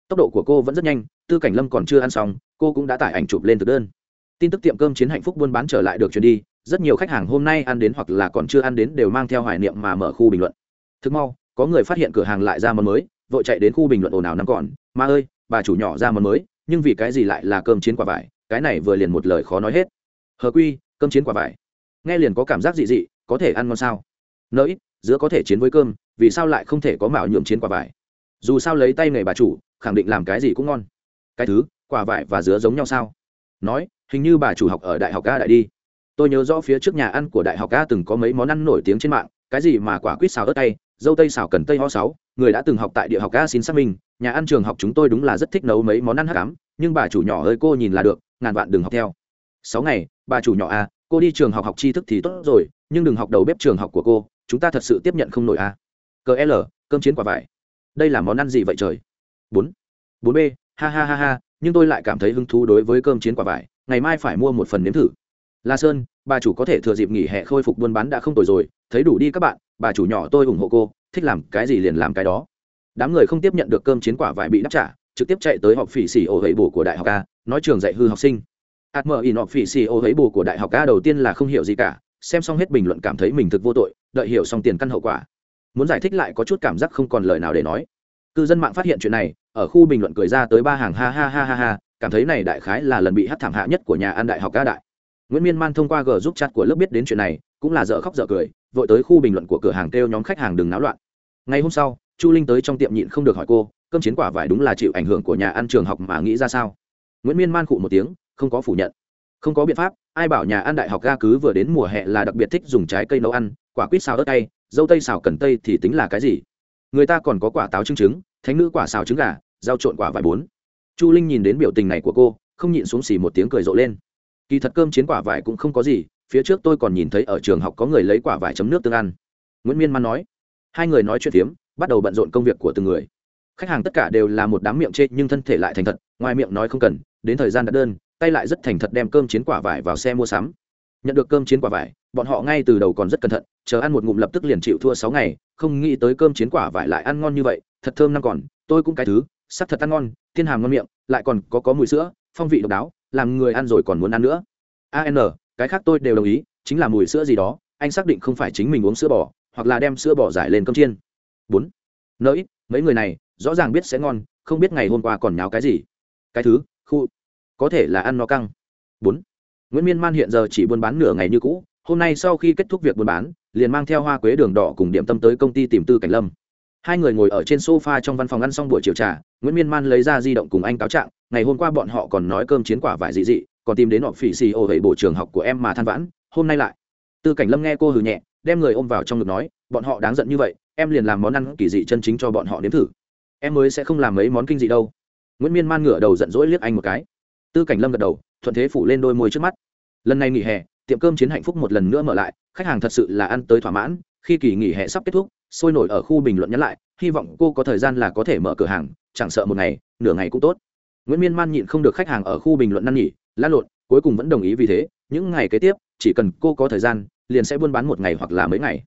Speaker 1: Tốc độ của cô vẫn rất nhanh, tư cảnh lâm còn chưa ăn xong, cô cũng đã tải ảnh chụp lên thực đơn. Tin tức tiệm cơm chiến hạnh phúc buôn bán trở lại được chuyển đi, rất nhiều khách hàng hôm nay ăn đến hoặc là còn chưa ăn đến đều mang theo hoài niệm mà mở khu bình luận. Thực mau, có người phát hiện cửa hàng lại ra món mới, vội chạy đến khu bình luận ồn ào nắm còn ma ơi, bà chủ nhỏ ra món mới, nhưng vì cái gì lại là cơm chiến quả vải? Cái này vừa liền một lời khó nói hết. Hờ quy, cơm chiến quả vải nghe liền có cảm giác dị dị, có thể ăn ngon sao? Nỡ ít giữa có thể chiến với cơm, vì sao lại không thể có mạo nhuộm chiến quả vải? Dù sao lấy tay nghề bà chủ, khẳng định làm cái gì cũng ngon. Cái thứ, quả vải và dứa giống nhau sao? Nói, hình như bà chủ học ở đại học a đại đi. Tôi nhớ rõ phía trước nhà ăn của đại học a từng có mấy món ăn nổi tiếng trên mạng, cái gì mà quả quýt xào ớt tay dâu tây xào cần tây ho sáu, người đã từng học tại địa học a xin xác minh, nhà ăn trường học chúng tôi đúng là rất thích nấu mấy món ăn hát cám nhưng bà chủ nhỏ ơi cô nhìn là được, ngàn vạn đừng học theo. Sáu ngày, bà chủ nhỏ a cô đi trường học học tri thức thì tốt rồi, nhưng đừng học đầu bếp trường học của cô, chúng ta thật sự tiếp nhận không nổi à. a cờ l, cơm chiến quả vải. Đây là món ăn gì vậy trời? Bốn. Bốn b, ha ha ha ha, nhưng tôi lại cảm thấy hứng thú đối với cơm chiến quả vải, ngày mai phải mua một phần nếm thử. La sơn, bà chủ có thể thừa dịp nghỉ hè khôi phục buôn bán đã không tồi rồi, thấy đủ đi các bạn, bà chủ nhỏ tôi ủng hộ cô, thích làm cái gì liền làm cái đó. Đám người không tiếp nhận được cơm chiến quả vải bị đáp trả, trực tiếp chạy tới họp phỉ xỉ ổ hấy bổ của đại học a, nói trường dạy hư học sinh hạt mở in họp phỉ xì ô ấy bù của đại học ca đầu tiên là không hiểu gì cả, xem xong hết bình luận cảm thấy mình thực vô tội, đợi hiểu xong tiền căn hậu quả. Muốn giải thích lại có chút cảm giác không còn lời nào để nói. Cư dân mạng phát hiện chuyện này, ở khu bình luận cười ra tới ba hàng ha ha ha ha ha, cảm thấy này đại khái là lần bị hát thảm hạ nhất của nhà ăn đại học ca đại. Nguyễn miên man thông qua g giúp chat của lớp biết đến chuyện này, cũng là dở khóc dở cười, vội tới khu bình luận của cửa hàng kêu nhóm khách hàng đừng náo loạn. Ngày hôm sau, chu linh tới trong tiệm nhịn không được hỏi cô, cơm chiến quả vải đúng là chịu ảnh hưởng của nhà ăn trường học mà nghĩ ra sao? Nguyễn miên man khụ một tiếng không có phủ nhận. Không có biện pháp, ai bảo nhà ăn đại học ga cứ vừa đến mùa hè là đặc biệt thích dùng trái cây nấu ăn, quả quýt xào ớt tay dâu tây xào cần tây thì tính là cái gì? Người ta còn có quả táo trứng trứng, thánh nữ quả xào trứng gà, rau trộn quả vải bốn chu linh nhìn đến biểu tình này của cô, không nhịn xuống xì một tiếng cười rộ lên. Kỳ thật cơm chiến quả vải cũng không có gì, phía trước tôi còn nhìn thấy ở trường học có người lấy quả vải chấm nước tương ăn. Nguyễn miên man nói. Hai người nói chuyện phiếm, bắt đầu bận rộn công việc của từng người. Khách hàng tất cả đều là một đám miệng chê nhưng thân thể lại thành thật, ngoài miệng nói không cần, đến thời gian đặt đơn tay lại rất thành thật đem cơm chiến quả vải vào xe mua sắm. Nhận được cơm chiến quả vải, bọn họ ngay từ đầu còn rất cẩn thận, chờ ăn một ngụm lập tức liền chịu thua sáu ngày, không nghĩ tới cơm chiến quả vải lại ăn ngon như vậy, thật thơm năm còn, tôi cũng cái thứ, sắc thật ăn ngon, thiên hàm ngon miệng, lại còn có có mùi sữa, phong vị độc đáo, làm người ăn rồi còn muốn ăn nữa. An cái khác tôi đều đồng ý, chính là mùi sữa gì đó, anh xác định không phải chính mình uống sữa bò, hoặc là đem sữa bò giải lên cơm chiên. Bốn nỡ mấy người này, rõ ràng biết sẽ ngon, không biết ngày hôm qua còn nháo cái gì. Cái thứ, khu có thể là ăn nó căng. Bốn, nguyễn miên man hiện giờ chỉ buôn bán nửa ngày như cũ, hôm nay sau khi kết thúc việc buôn bán, liền mang theo hoa quế đường đỏ cùng điểm tâm tới công ty tìm tư cảnh lâm. Hai người ngồi ở trên sofa trong văn phòng ăn xong buổi chiều trà, nguyễn miên man lấy ra di động cùng anh cáo trạng, ngày hôm qua bọn họ còn nói cơm chiến quả vải dị dị, còn tìm đến họ phỉ xì ô hệ bộ trường học của em mà than vãn, hôm nay lại. Tư cảnh lâm nghe cô hừ nhẹ, đem người ôm vào trong ngực nói, bọn họ đáng giận như vậy, em liền làm món ăn kỳ dị chân chính cho bọn họ nếm thử. Em mới sẽ không làm mấy món kinh dị đâu. Nguyễn miên man ngửa đầu giận dỗi liếc anh một cái tư cảnh lâm gật đầu, thuận thế phủ lên đôi môi trước mắt. Lần này nghỉ hè, tiệm cơm chiến hạnh phúc một lần nữa mở lại, khách hàng thật sự là ăn tới thỏa mãn, khi kỳ nghỉ hè sắp kết thúc, sôi nổi ở khu bình luận nhắn lại, hy vọng cô có thời gian là có thể mở cửa hàng, chẳng sợ một ngày, nửa ngày cũng tốt. Nguyễn miên man nhịn không được khách hàng ở khu bình luận năn nhỉ lan lộn, cuối cùng vẫn đồng ý vì thế, những ngày kế tiếp, chỉ cần cô có thời gian, liền sẽ buôn bán một ngày hoặc là mấy ngày.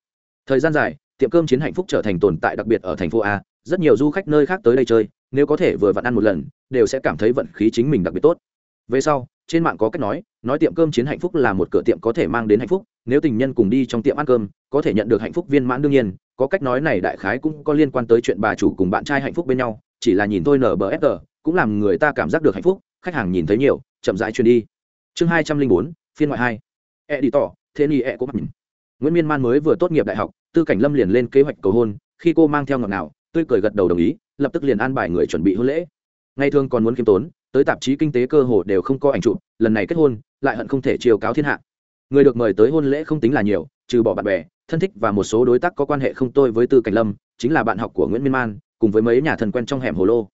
Speaker 1: Thời gian dài, tiệm cơm chiến hạnh phúc trở thành tồn tại đặc biệt ở thành phố a, rất nhiều du khách nơi khác tới đây chơi, nếu có thể vừa vặn ăn một lần, đều sẽ cảm thấy vận khí chính mình đặc biệt tốt về sau, trên mạng có cách nói nói tiệm cơm chiến hạnh phúc là một cửa tiệm có thể mang đến hạnh phúc, nếu tình nhân cùng đi trong tiệm ăn cơm, có thể nhận được hạnh phúc viên mãn đương nhiên, có cách nói này đại khái cũng có liên quan tới chuyện bà chủ cùng bạn trai hạnh phúc bên nhau, chỉ là nhìn tôi nở bờ ép cũng làm người ta cảm giác được hạnh phúc, khách hàng nhìn thấy nhiều, chậm rãi truyền đi. Chương hai trăm linh bốn, phiên ngoại hai. E đi tỏ thế ni e cũng mặc nguyễn miên man mới vừa tốt nghiệp đại học, tư cảnh lâm liền lên kế hoạch cầu hôn, khi cô mang theo ngọt nào tươi cười gật đầu đồng ý, lập tức liền an bài người chuẩn bị hôn lễ ngày thường còn muốn khiêm tốn, tới tạp chí kinh tế cơ hồ đều không có ảnh chụp, lần này kết hôn, lại hận không thể chiều cáo thiên hạ. Người được mời tới hôn lễ không tính là nhiều, trừ bỏ bạn bè, thân thích và một số đối tác có quan hệ không tôi với tư cảnh lâm, chính là bạn học của nguyễn miên man, cùng với mấy nhà thần quen trong hẻm hồ lô.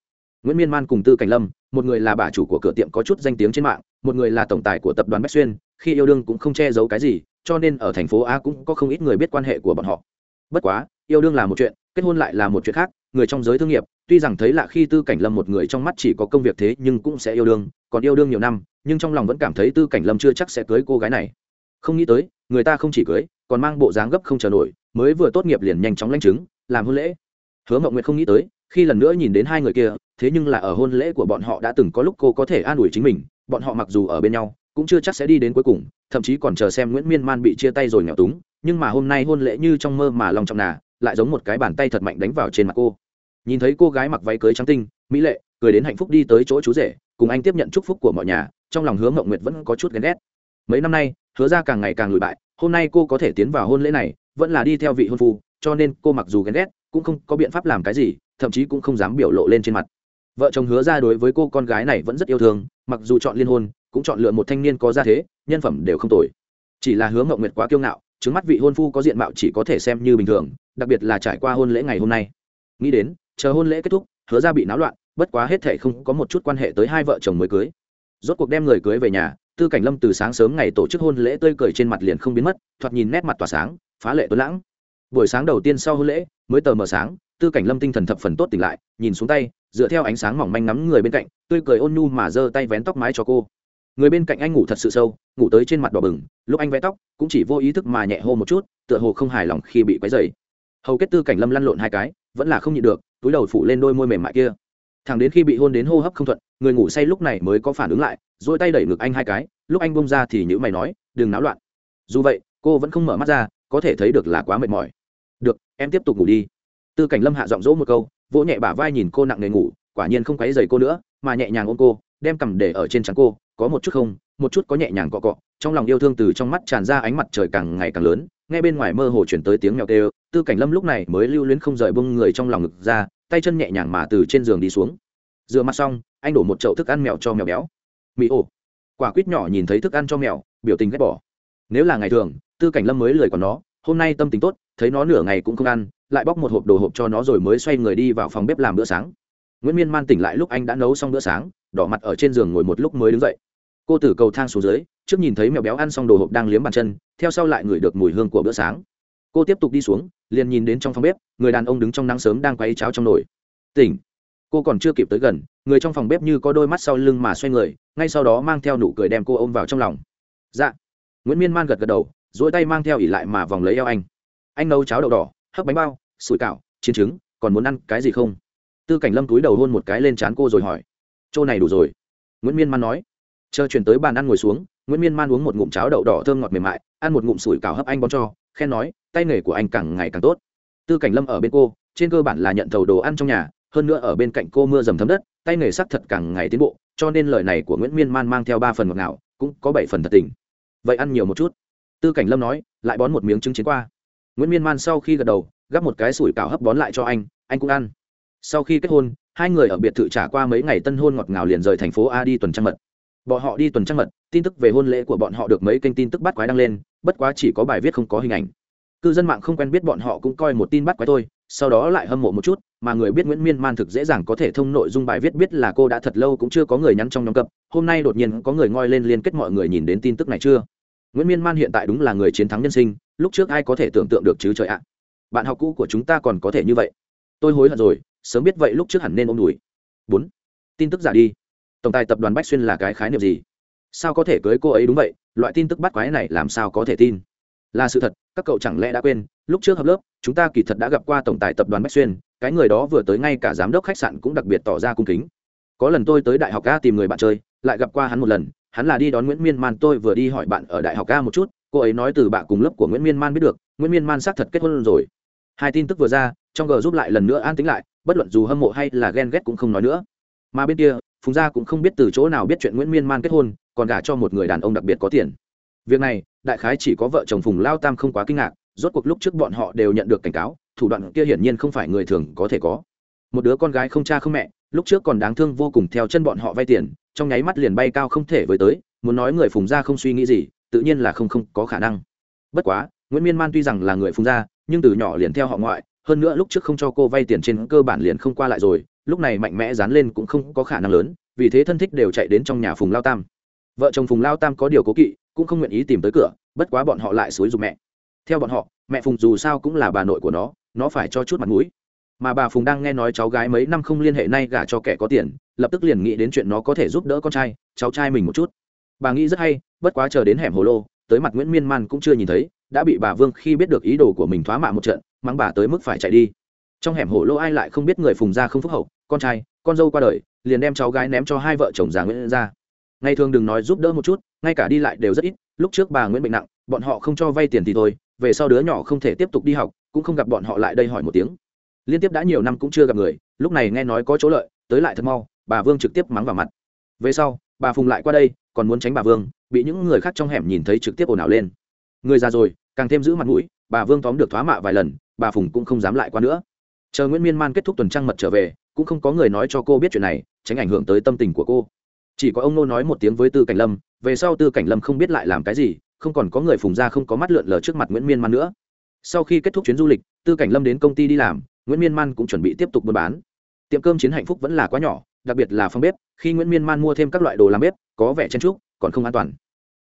Speaker 1: Nguyễn miên man cùng tư cảnh lâm, một người là bà chủ của cửa tiệm có chút danh tiếng trên mạng, một người là tổng tài của tập đoàn bách xuyên, khi yêu đương cũng không che giấu cái gì, cho nên ở thành phố a cũng có không ít người biết quan hệ của bọn họ. Bất quá, yêu đương là một chuyện, kết hôn lại là một chuyện khác người trong giới thương nghiệp, tuy rằng thấy lạ khi tư cảnh lâm một người trong mắt chỉ có công việc thế nhưng cũng sẽ yêu đương, còn yêu đương nhiều năm, nhưng trong lòng vẫn cảm thấy tư cảnh lâm chưa chắc sẽ cưới cô gái này. Không nghĩ tới, người ta không chỉ cưới, còn mang bộ dáng gấp không chờ nổi, mới vừa tốt nghiệp liền nhanh chóng lanh chứng, làm hôn lễ. Hứa mộng nguyệt không nghĩ tới, khi lần nữa nhìn đến hai người kia, thế nhưng là ở hôn lễ của bọn họ đã từng có lúc cô có thể an ủi chính mình, bọn họ mặc dù ở bên nhau, cũng chưa chắc sẽ đi đến cuối cùng, thậm chí còn chờ xem nguyễn miên man bị chia tay rồi nghèo túng, nhưng mà hôm nay hôn lễ như trong mơ mà lòng trọng nà, lại giống một cái bàn tay thật mạnh đánh vào trên mặt cô nhìn thấy cô gái mặc váy cưới trắng tinh, mỹ lệ cười đến hạnh phúc đi tới chỗ chú rể, cùng anh tiếp nhận chúc phúc của mọi nhà, trong lòng hứa mộng nguyệt vẫn có chút ghen ghét. Mấy năm nay, hứa ra càng ngày càng lùi bại, hôm nay cô có thể tiến vào hôn lễ này, vẫn là đi theo vị hôn phu, cho nên cô mặc dù ghen ghét, cũng không có biện pháp làm cái gì, thậm chí cũng không dám biểu lộ lên trên mặt. Vợ chồng hứa ra đối với cô con gái này vẫn rất yêu thương, mặc dù chọn liên hôn, cũng chọn lựa một thanh niên có gia thế, nhân phẩm đều không tồi. Chỉ là hứa mộng nguyệt quá kiêu ngạo chứng mắt vị hôn phu có diện mạo chỉ có thể xem như bình thường, đặc biệt là trải qua hôn lễ ngày hôm nay. Nghĩ đến chờ hôn lễ kết thúc, hứa ra bị náo loạn, bất quá hết thể không có một chút quan hệ tới hai vợ chồng mới cưới. Rốt cuộc đem người cưới về nhà, tư cảnh lâm từ sáng sớm ngày tổ chức hôn lễ tươi cười trên mặt liền không biến mất, thoạt nhìn nét mặt tỏa sáng, phá lệ tuấn lãng. Buổi sáng đầu tiên sau hôn lễ, mới tờ mờ sáng, tư cảnh lâm tinh thần thập phần tốt tỉnh lại, nhìn xuống tay, dựa theo ánh sáng mỏng manh ngắm người bên cạnh, tươi cười ôn nhu mà giơ tay vén tóc mái cho cô. Người bên cạnh anh ngủ thật sự sâu, ngủ tới trên mặt đỏ bừng, lúc anh vẽ tóc, cũng chỉ vô ý thức mà nhẹ hô một chút, tựa hồ không hài lòng khi bị quấy dày hầu kết tư cảnh lâm lăn lộn hai cái, vẫn là không nhịn được túi đầu phủ lên đôi môi mềm mại kia. Thằng đến khi bị hôn đến hô hấp không thuận, người ngủ say lúc này mới có phản ứng lại dỗi tay đẩy ngực anh hai cái, lúc anh bông ra thì nhữ mày nói, đừng náo loạn. Dù vậy, cô vẫn không mở mắt ra, có thể thấy được là quá mệt mỏi. Được, em tiếp tục ngủ đi. Tư cảnh lâm hạ giọng dỗ một câu, vỗ nhẹ bả vai nhìn cô nặng nề ngủ, quả nhiên không quấy dày cô nữa, mà nhẹ nhàng ôm cô, đem cầm để ở trên trắng cô, có một chút không, một chút có nhẹ nhàng cọ cọ. Trong lòng yêu thương từ trong mắt tràn ra ánh mặt trời càng ngày càng lớn Nghe bên ngoài mơ hồ chuyển tới tiếng mèo kêu, tư cảnh lâm lúc này mới lưu luyến không rời bông người trong lòng ngực ra, tay chân nhẹ nhàng mà từ trên giường đi xuống. Rửa mặt xong, anh đổ một chậu thức ăn mèo cho mèo béo. Mỹ ồ quả quýt nhỏ nhìn thấy thức ăn cho mèo, biểu tình ghét bỏ. Nếu là ngày thường, tư cảnh lâm mới lười còn nó, hôm nay tâm tình tốt, thấy nó nửa ngày cũng không ăn, lại bóc một hộp đồ hộp cho nó rồi mới xoay người đi vào phòng bếp làm bữa sáng. Nguyễn miên man tỉnh lại lúc anh đã nấu xong bữa sáng, đỏ mặt ở trên giường ngồi một lúc mới đứng dậy. Cô từ cầu thang xuống dưới trước nhìn thấy mèo béo ăn xong đồ hộp đang liếm bàn chân, theo sau lại ngửi được mùi hương của bữa sáng. Cô tiếp tục đi xuống, liền nhìn đến trong phòng bếp, người đàn ông đứng trong nắng sớm đang quấy cháo trong nồi. Tỉnh. Cô còn chưa kịp tới gần, người trong phòng bếp như có đôi mắt sau lưng mà xoay người, ngay sau đó mang theo nụ cười đem cô ôm vào trong lòng. Dạ. Nguyễn miên man gật gật đầu dỗi tay mang theo ỉ lại mà vòng lấy eo anh. Anh nấu cháo đậu đỏ, hấp bánh bao, sủi cảo, chiến trứng, còn muốn ăn cái gì không? Tư cảnh lâm túi đầu hôn một cái lên trán cô rồi hỏi. Chỗ này đủ rồi. Nguyễn miên man nói. Chờ chuyển tới bàn ăn ngồi xuống nguyễn miên man uống một ngụm cháo đậu đỏ thơm ngọt mềm mại, ăn một ngụm sủi cảo hấp anh bón cho, khen nói, tay nghề của anh càng ngày càng tốt. Tư cảnh lâm ở bên cô, trên cơ bản là nhận thầu đồ ăn trong nhà, hơn nữa ở bên cạnh cô mưa dầm thấm đất, tay nghề sắc thật càng ngày tiến bộ, cho nên lời này của nguyễn miên man mang theo ba phần ngọt ngào, cũng có bảy phần thật tình. Vậy ăn nhiều một chút. Tư cảnh lâm nói, lại bón một miếng trứng chiến qua. Nguyễn miên man sau khi gật đầu, gắp một cái sủi cảo hấp bón lại cho anh anh cũng ăn. Sau khi kết hôn, hai người ở biệt thự trả qua mấy ngày tân hôn ngọt ngào liền rời thành phố a đi tuần trăng mật bọn họ đi tuần trăng mật, tin tức về hôn lễ của bọn họ được mấy kênh tin tức bắt quái đăng lên, bất quá chỉ có bài viết không có hình ảnh. Cư dân mạng không quen biết bọn họ cũng coi một tin bắt quái thôi, sau đó lại hâm mộ một chút, mà người biết nguyễn miên man thực dễ dàng có thể thông nội dung bài viết biết là cô đã thật lâu cũng chưa có người nhắn trong nhóm cập, hôm nay đột nhiên có người ngoi lên liên kết mọi người nhìn đến tin tức này chưa? Nguyễn miên man hiện tại đúng là người chiến thắng nhân sinh, lúc trước ai có thể tưởng tượng được chứ trời ạ. Bạn học cũ của chúng ta còn có thể như vậy. Tôi hối hận rồi, sớm biết vậy lúc trước hẳn nên ôm đùi. Bốn. Tin tức giả đi tổng tài tập đoàn bách xuyên là cái khái niệm gì? Sao có thể cưới cô ấy đúng vậy? Loại tin tức bắt quái này làm sao có thể tin? Là sự thật, các cậu chẳng lẽ đã quên, lúc trước hợp lớp, chúng ta kỳ thật đã gặp qua tổng tài tập đoàn bách xuyên, cái người đó vừa tới ngay cả giám đốc khách sạn cũng đặc biệt tỏ ra cung kính. Có lần tôi tới đại học a tìm người bạn chơi, lại gặp qua hắn một lần, hắn là đi đón nguyễn miên man, tôi vừa đi hỏi bạn ở đại học a một chút, cô ấy nói từ bạn cùng lớp của nguyễn miên man biết được, nguyễn miên man xác thật kết hôn rồi. Hai tin tức vừa ra, trong g giúp lại lần nữa an tính lại, bất luận dù hâm mộ hay là ghen ghét cũng không nói nữa mà bên kia, phùng gia cũng không biết từ chỗ nào biết chuyện nguyễn miên man kết hôn, còn gả cho một người đàn ông đặc biệt có tiền. Việc này, đại khái chỉ có vợ chồng phùng lao tam không quá kinh ngạc, rốt cuộc lúc trước bọn họ đều nhận được cảnh cáo, thủ đoạn kia hiển nhiên không phải người thường có thể có. Một đứa con gái không cha không mẹ, lúc trước còn đáng thương vô cùng theo chân bọn họ vay tiền, trong nháy mắt liền bay cao không thể với tới, muốn nói người phùng gia không suy nghĩ gì, tự nhiên là không không có khả năng. Bất quá, nguyễn miên man tuy rằng là người phùng gia, nhưng từ nhỏ liền theo họ ngoại, hơn nữa lúc trước không cho cô vay tiền trên cơ bản liền không qua lại rồi lúc này mạnh mẽ dán lên cũng không có khả năng lớn, vì thế thân thích đều chạy đến trong nhà phùng lao tam. Vợ chồng phùng lao tam có điều cố kỵ, cũng không nguyện ý tìm tới cửa, bất quá bọn họ lại xúi dục mẹ. Theo bọn họ, mẹ phùng dù sao cũng là bà nội của nó nó phải cho chút mặt mũi. Mà bà phùng đang nghe nói cháu gái mấy năm không liên hệ nay gả cho kẻ có tiền, lập tức liền nghĩ đến chuyện nó có thể giúp đỡ con trai, cháu trai mình một chút. Bà nghĩ rất hay, bất quá chờ đến hẻm hồ lô, tới mặt nguyễn miên man cũng chưa nhìn thấy, đã bị bà vương khi biết được ý đồ của mình thoá mạ một trận mang bà tới mức phải chạy đi. Trong hẻm hồ lô ai lại không biết người phùng gia không phúc hậu con trai, con dâu qua đời, liền đem cháu gái ném cho hai vợ chồng già nguyễn ra ngày thường đừng nói giúp đỡ một chút, ngay cả đi lại đều rất ít, lúc trước bà nguyễn bệnh nặng, bọn họ không cho vay tiền thì thôi, về sau đứa nhỏ không thể tiếp tục đi học, cũng không gặp bọn họ lại đây hỏi một tiếng. Liên tiếp đã nhiều năm cũng chưa gặp người, lúc này nghe nói có chỗ lợi, tới lại thật mau, bà vương trực tiếp mắng vào mặt. Về sau, bà phùng lại qua đây, còn muốn tránh bà vương, bị những người khác trong hẻm nhìn thấy trực tiếp ồn ào lên. Người già rồi, càng thêm giữ mặt mũi, bà vương tóm được thoá mạ vài lần, bà phùng cũng không dám lại qua nữa. Chờ nguyễn miên man kết thúc tuần trăng mật trở về cũng không có người nói cho cô biết chuyện này, tránh ảnh hưởng tới tâm tình của cô. Chỉ có ông nô nói một tiếng với tư cảnh lâm, về sau tư cảnh lâm không biết lại làm cái gì, không còn có người phùng ra không có mắt lượn lờ trước mặt nguyễn miên man nữa. Sau khi kết thúc chuyến du lịch, tư cảnh lâm đến công ty đi làm, nguyễn miên man cũng chuẩn bị tiếp tục buôn bán. Tiệm cơm chiến hạnh phúc vẫn là quá nhỏ, đặc biệt là phòng bếp, khi nguyễn miên man mua thêm các loại đồ làm bếp, có vẻ chen trúc còn không an toàn.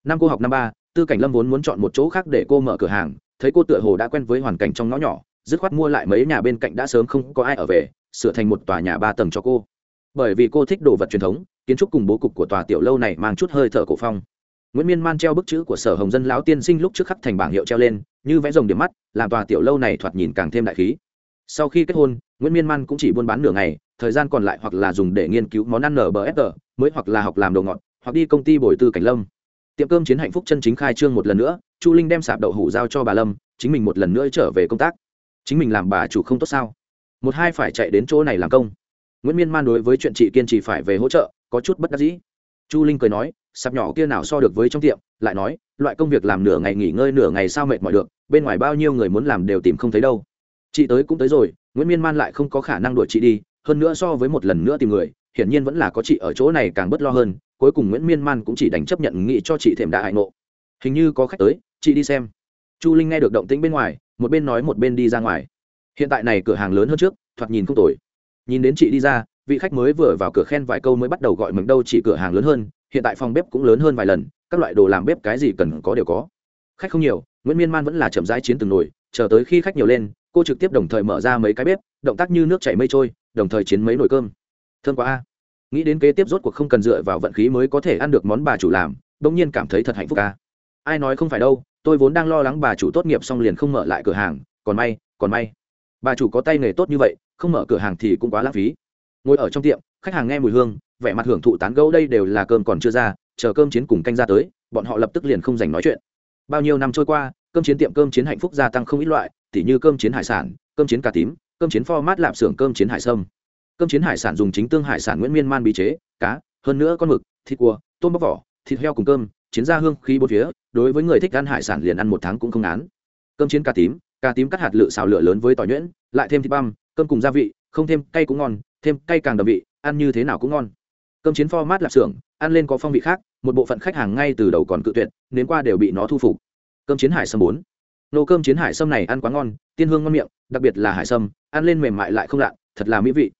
Speaker 1: Năm cô học năm ba, tư cảnh lâm vốn muốn chọn một chỗ khác để cô mở cửa hàng, thấy cô tựa hồ đã quen với hoàn cảnh trong ngõ nhỏ, dứt khoát mua lại mấy nhà bên cạnh đã sớm không có ai ở về sửa thành một tòa nhà ba tầng cho cô. Bởi vì cô thích đồ vật truyền thống, kiến trúc cùng bố cục của tòa tiểu lâu này mang chút hơi thở cổ phong. Nguyễn miên man treo bức chữ của sở hồng dân lão tiên sinh lúc trước khắc thành bảng hiệu treo lên, như vẽ rồng điểm mắt, làm tòa tiểu lâu này thoạt nhìn càng thêm đại khí. Sau khi kết hôn, nguyễn miên man cũng chỉ buôn bán nửa ngày, thời gian còn lại hoặc là dùng để nghiên cứu món ăn nbsg mới hoặc là học làm đồ ngọt, hoặc đi công ty bồi tư cảnh lâm. Tiệm cơm chiến hạnh phúc chân chính khai trương một lần nữa, chu linh đem sạp đậu hủ giao cho bà lâm, chính mình một lần nữa trở về công tác. Chính mình làm bà chủ không tốt sao? Một hai phải chạy đến chỗ này làm công. Nguyễn miên man đối với chuyện chị kiên trì phải về hỗ trợ, có chút bất đắc dĩ. Chu linh cười nói, sạp nhỏ kia nào so được với trong tiệm, lại nói, loại công việc làm nửa ngày nghỉ ngơi nửa ngày sao mệt mỏi được, bên ngoài bao nhiêu người muốn làm đều tìm không thấy đâu. Chị tới cũng tới rồi, nguyễn miên man lại không có khả năng đuổi chị đi, hơn nữa so với một lần nữa tìm người, hiển nhiên vẫn là có chị ở chỗ này càng bất lo hơn, cuối cùng nguyễn miên man cũng chỉ đành chấp nhận nghị cho chị thềm đã hại ngộ. Hình như có khách tới, chị đi xem. Chu linh nghe được động tĩnh bên ngoài, một bên nói một bên đi ra ngoài hiện tại này cửa hàng lớn hơn trước, thoạt nhìn không tồi. Nhìn đến chị đi ra, vị khách mới vừa vào cửa khen vài câu mới bắt đầu gọi mình đâu chỉ cửa hàng lớn hơn, hiện tại phòng bếp cũng lớn hơn vài lần, các loại đồ làm bếp cái gì cần có đều có. Khách không nhiều, nguyễn miên man vẫn là chậm rãi chiến từng nồi, chờ tới khi khách nhiều lên, cô trực tiếp đồng thời mở ra mấy cái bếp, động tác như nước chảy mây trôi, đồng thời chiến mấy nồi cơm. Thương quá a. Nghĩ đến kế tiếp rốt cuộc không cần dựa vào vận khí mới có thể ăn được món bà chủ làm, bỗng nhiên cảm thấy thật hạnh phúc a. Ai nói không phải đâu, tôi vốn đang lo lắng bà chủ tốt nghiệp xong liền không mở lại cửa hàng, còn may còn may bà chủ có tay nghề tốt như vậy, không mở cửa hàng thì cũng quá lãng phí. Ngồi ở trong tiệm, khách hàng nghe mùi hương, vẻ mặt hưởng thụ tán gẫu đây đều là cơm còn chưa ra, chờ cơm chiến cùng canh ra tới, bọn họ lập tức liền không dành nói chuyện. Bao nhiêu năm trôi qua, cơm chiến tiệm cơm chiến hạnh phúc gia tăng không ít loại, tỉ như cơm chiến hải sản, cơm chiến cà tím, cơm chiến pho mát lạp xưởng, cơm chiến hải sâm. Cơm chiến hải sản dùng chính tương hải sản nguyễn miên man bí chế, cá, hơn nữa con mực, thịt cua, tôm bóc vỏ, thịt heo cùng cơm, chiến ra hương khí bốn phía, đối với người thích ăn hải sản liền ăn một tháng cũng không án cơm chiến cà tím cà tím cắt hạt lự xào lửa lớn với tỏi nhuyễn, lại thêm thịt băm, cơm cùng gia vị, không thêm cay cũng ngon, thêm cay càng đậm vị, ăn như thế nào cũng ngon. Cơm chiến pho mát lạp xưởng, ăn lên có phong vị khác, một bộ phận khách hàng ngay từ đầu còn cự tuyệt đến qua đều bị nó thu phục. Cơm chiến hải sâm bốn. Nô cơm chiến hải sâm này ăn quá ngon, tiên hương ngon miệng, đặc biệt là hải sâm, ăn lên mềm mại lại không lạ, thật là mỹ vị.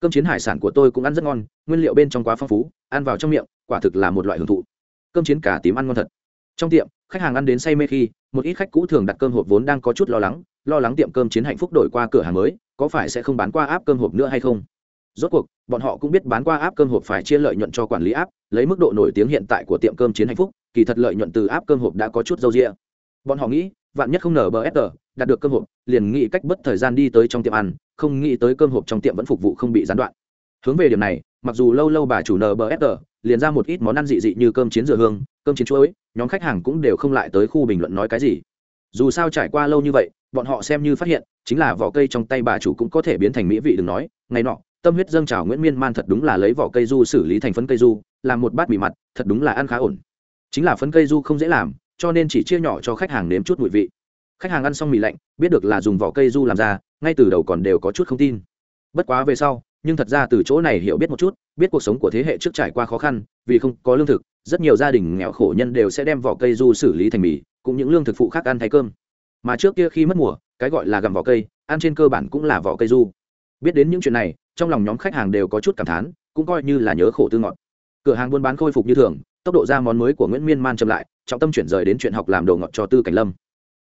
Speaker 1: Cơm chiến hải sản của tôi cũng ăn rất ngon, nguyên liệu bên trong quá phong phú, ăn vào trong miệng, quả thực là một loại hưởng thụ. Cơm chiến cả tím ăn ngon thật trong tiệm, khách hàng ăn đến say mê khi, một ít khách cũ thường đặt cơm hộp vốn đang có chút lo lắng lo lắng tiệm cơm chiến hạnh phúc đổi qua cửa hàng mới, có phải sẽ không bán qua áp cơm hộp nữa hay không? Rốt cuộc, bọn họ cũng biết bán qua áp cơm hộp phải chia lợi nhuận cho quản lý áp lấy mức độ nổi tiếng hiện tại của tiệm cơm chiến hạnh phúc, kỳ thật lợi nhuận từ áp cơm hộp đã có chút dâu rịa bọn họ nghĩ, vạn nhất không nở bờ ép đạt được cơm hộp, liền nghĩ cách bất thời gian đi tới trong tiệm ăn, không nghĩ tới cơm hộp trong tiệm vẫn phục vụ không bị gián đoạn. Hướng về điểm này, mặc dù lâu lâu bà chủ nở bờ ép liền ra một ít món ăn dị dị như cơm chiến dừa hương, cơm chiến chuối, nhóm khách hàng cũng đều không lại tới khu bình luận nói cái gì. Dù sao trải qua lâu như vậy, bọn họ xem như phát hiện, chính là vỏ cây trong tay bà chủ cũng có thể biến thành mỹ vị đừng nói, ngày nọ, tâm huyết dâng trào nguyễn miên man thật đúng là lấy vỏ cây du xử lý thành phấn cây du, làm một bát mì mặt, thật đúng là ăn khá ổn. Chính là phấn cây du không dễ làm, cho nên chỉ chia nhỏ cho khách hàng nếm chút mùi vị. Khách hàng ăn xong mì lạnh, biết được là dùng vỏ cây du làm ra, ngay từ đầu còn đều có chút không tin. Bất quá về sau nhưng thật ra từ chỗ này hiểu biết một chút, biết cuộc sống của thế hệ trước trải qua khó khăn, vì không có lương thực, rất nhiều gia đình nghèo khổ nhân đều sẽ đem vỏ cây du xử lý thành mì, cũng những lương thực phụ khác ăn thay cơm. Mà trước kia khi mất mùa, cái gọi là gặm vỏ cây, ăn trên cơ bản cũng là vỏ cây du. Biết đến những chuyện này, trong lòng nhóm khách hàng đều có chút cảm thán, cũng coi như là nhớ khổ tư ngọt cửa hàng buôn bán khôi phục như thường, tốc độ ra món mới của nguyễn miên man chậm lại, trọng tâm chuyển rời đến chuyện học làm đồ ngọt cho tư cảnh lâm.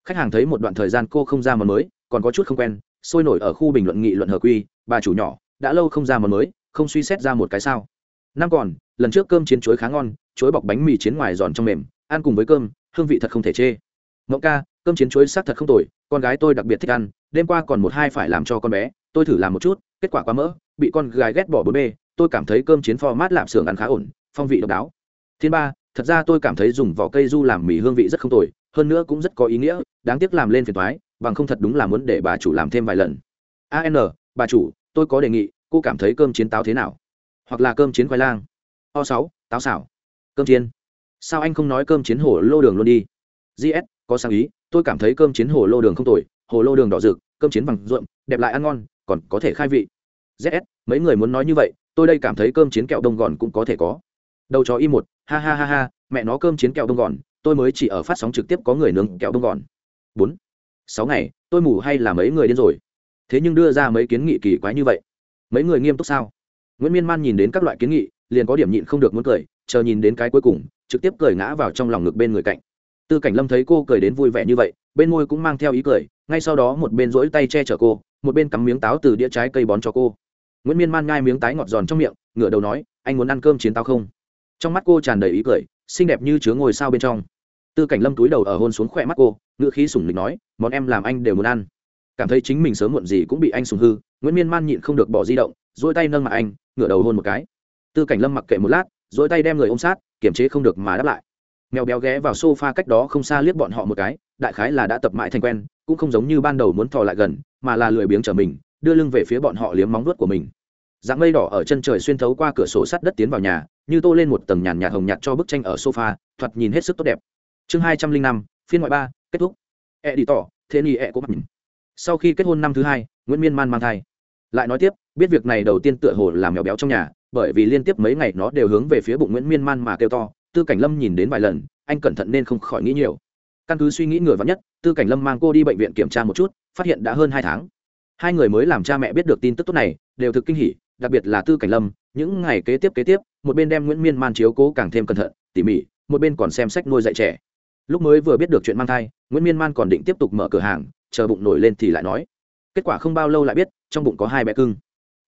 Speaker 1: Khách hàng thấy một đoạn thời gian cô không ra món mới, còn có chút không quen, sôi nổi ở khu bình luận nghị luận hờ quy, bà chủ nhỏ đã lâu không ra món mới, không suy xét ra một cái sao. Năm còn, lần trước cơm chiến chuối khá ngon, chuối bọc bánh mì chiến ngoài giòn trong mềm, ăn cùng với cơm, hương vị thật không thể chê. Mẫu ca, cơm chiến chuối sắc thật không tồi, con gái tôi đặc biệt thích ăn, đêm qua còn một hai phải làm cho con bé, tôi thử làm một chút, kết quả quá mỡ, bị con gái ghét bỏ bốn bê, tôi cảm thấy cơm chiến pho mát lạp xưởng ăn khá ổn, phong vị độc đáo. Thiên ba, thật ra tôi cảm thấy dùng vỏ cây du làm mì hương vị rất không tồi, hơn nữa cũng rất có ý nghĩa, đáng tiếc làm lên phiền thoái bằng không thật đúng là muốn để bà chủ làm thêm vài lần. An bà chủ tôi có đề nghị, cô cảm thấy cơm chiến táo thế nào? Hoặc là cơm chiến khoai lang? O sáu, táo xảo cơm chiến. Sao anh không nói cơm chiến hổ lô đường luôn đi? Gs có sáng ý, tôi cảm thấy cơm chiến hồ lô đường không tồi, hồ lô đường đỏ rực, cơm chiến bằng ruộm, đẹp lại ăn ngon, còn có thể khai vị. Zs mấy người muốn nói như vậy, tôi đây cảm thấy cơm chiến kẹo đông gòn cũng có thể có. Đầu chó y một, ha ha ha ha, mẹ nó cơm chiến kẹo đông gòn, tôi mới chỉ ở phát sóng trực tiếp có người nướng kẹo đông gòn. Bốn, sáu ngày, tôi mù hay là mấy người điên rồi? Thế nhưng đưa ra mấy kiến nghị kỳ quái như vậy. Mấy người nghiêm túc sao? Nguyễn miên man nhìn đến các loại kiến nghị, liền có điểm nhịn không được muốn cười, chờ nhìn đến cái cuối cùng, trực tiếp cười ngã vào trong lòng ngực bên người cạnh. Tư cảnh lâm thấy cô cười đến vui vẻ như vậy, bên môi cũng mang theo ý cười, ngay sau đó một bên rỗi tay che chở cô, một bên cắm miếng táo từ đĩa trái cây bón cho cô. Nguyễn miên man ngai miếng tái ngọt giòn trong miệng, ngửa đầu nói, anh muốn ăn cơm chiến táo không? Trong mắt cô tràn đầy ý cười, xinh đẹp như chứa ngồi sao bên trong. Tư cảnh lâm túi đầu ở hôn xuống khỏe mắt cô ngựa khí sủng lịch nói, món em làm anh đều muốn ăn cảm thấy chính mình sớm muộn gì cũng bị anh sùng hư, nguyễn miên man nhịn không được bỏ di động dỗi tay nâng mặt anh, ngửa đầu hôn một cái. Tư cảnh lâm mặc kệ một lát dỗi tay đem người ôm sát, kiềm chế không được mà đáp lại. Mèo béo ghé vào sofa cách đó không xa liếc bọn họ một cái, đại khái là đã tập mãi thành quen, cũng không giống như ban đầu muốn thò lại gần, mà là lười biếng trở mình, đưa lưng về phía bọn họ liếm móng vuốt của mình. Dạng mây đỏ ở chân trời xuyên thấu qua cửa sổ sắt đất tiến vào nhà, như tô lên một tầng nhàn nhạt hồng nhạt cho bức tranh ở sofa, thoạt nhìn hết sức tốt đẹp. Chương hai trăm linh năm, phiên ngoại ba, kết thúc. E đi tỏ thế ni e cũng mặc nhìn sau khi kết hôn năm thứ hai, nguyễn miên man mang thai. Lại nói tiếp, biết việc này đầu tiên tựa hồ làm mèo béo trong nhà, bởi vì liên tiếp mấy ngày nó đều hướng về phía bụng nguyễn miên man mà kêu to, tư cảnh lâm nhìn đến vài lần, anh cẩn thận nên không khỏi nghĩ nhiều. Căn cứ suy nghĩ người vắn nhất, tư cảnh lâm mang cô đi bệnh viện kiểm tra một chút, phát hiện đã hơn hai tháng. Hai người mới làm cha mẹ biết được tin tức tốt này, đều thực kinh hỉ, đặc biệt là tư cảnh lâm, những ngày kế tiếp kế tiếp, một bên đem nguyễn miên man chiếu cố càng thêm cẩn thận, tỉ mỉ, một bên còn xem sách nuôi dạy trẻ. Lúc mới vừa biết được chuyện mang thai, nguyễn miên man còn định tiếp tục mở cửa hàng chờ bụng nổi lên thì lại nói. Kết quả không bao lâu lại biết, trong bụng có hai bé cưng.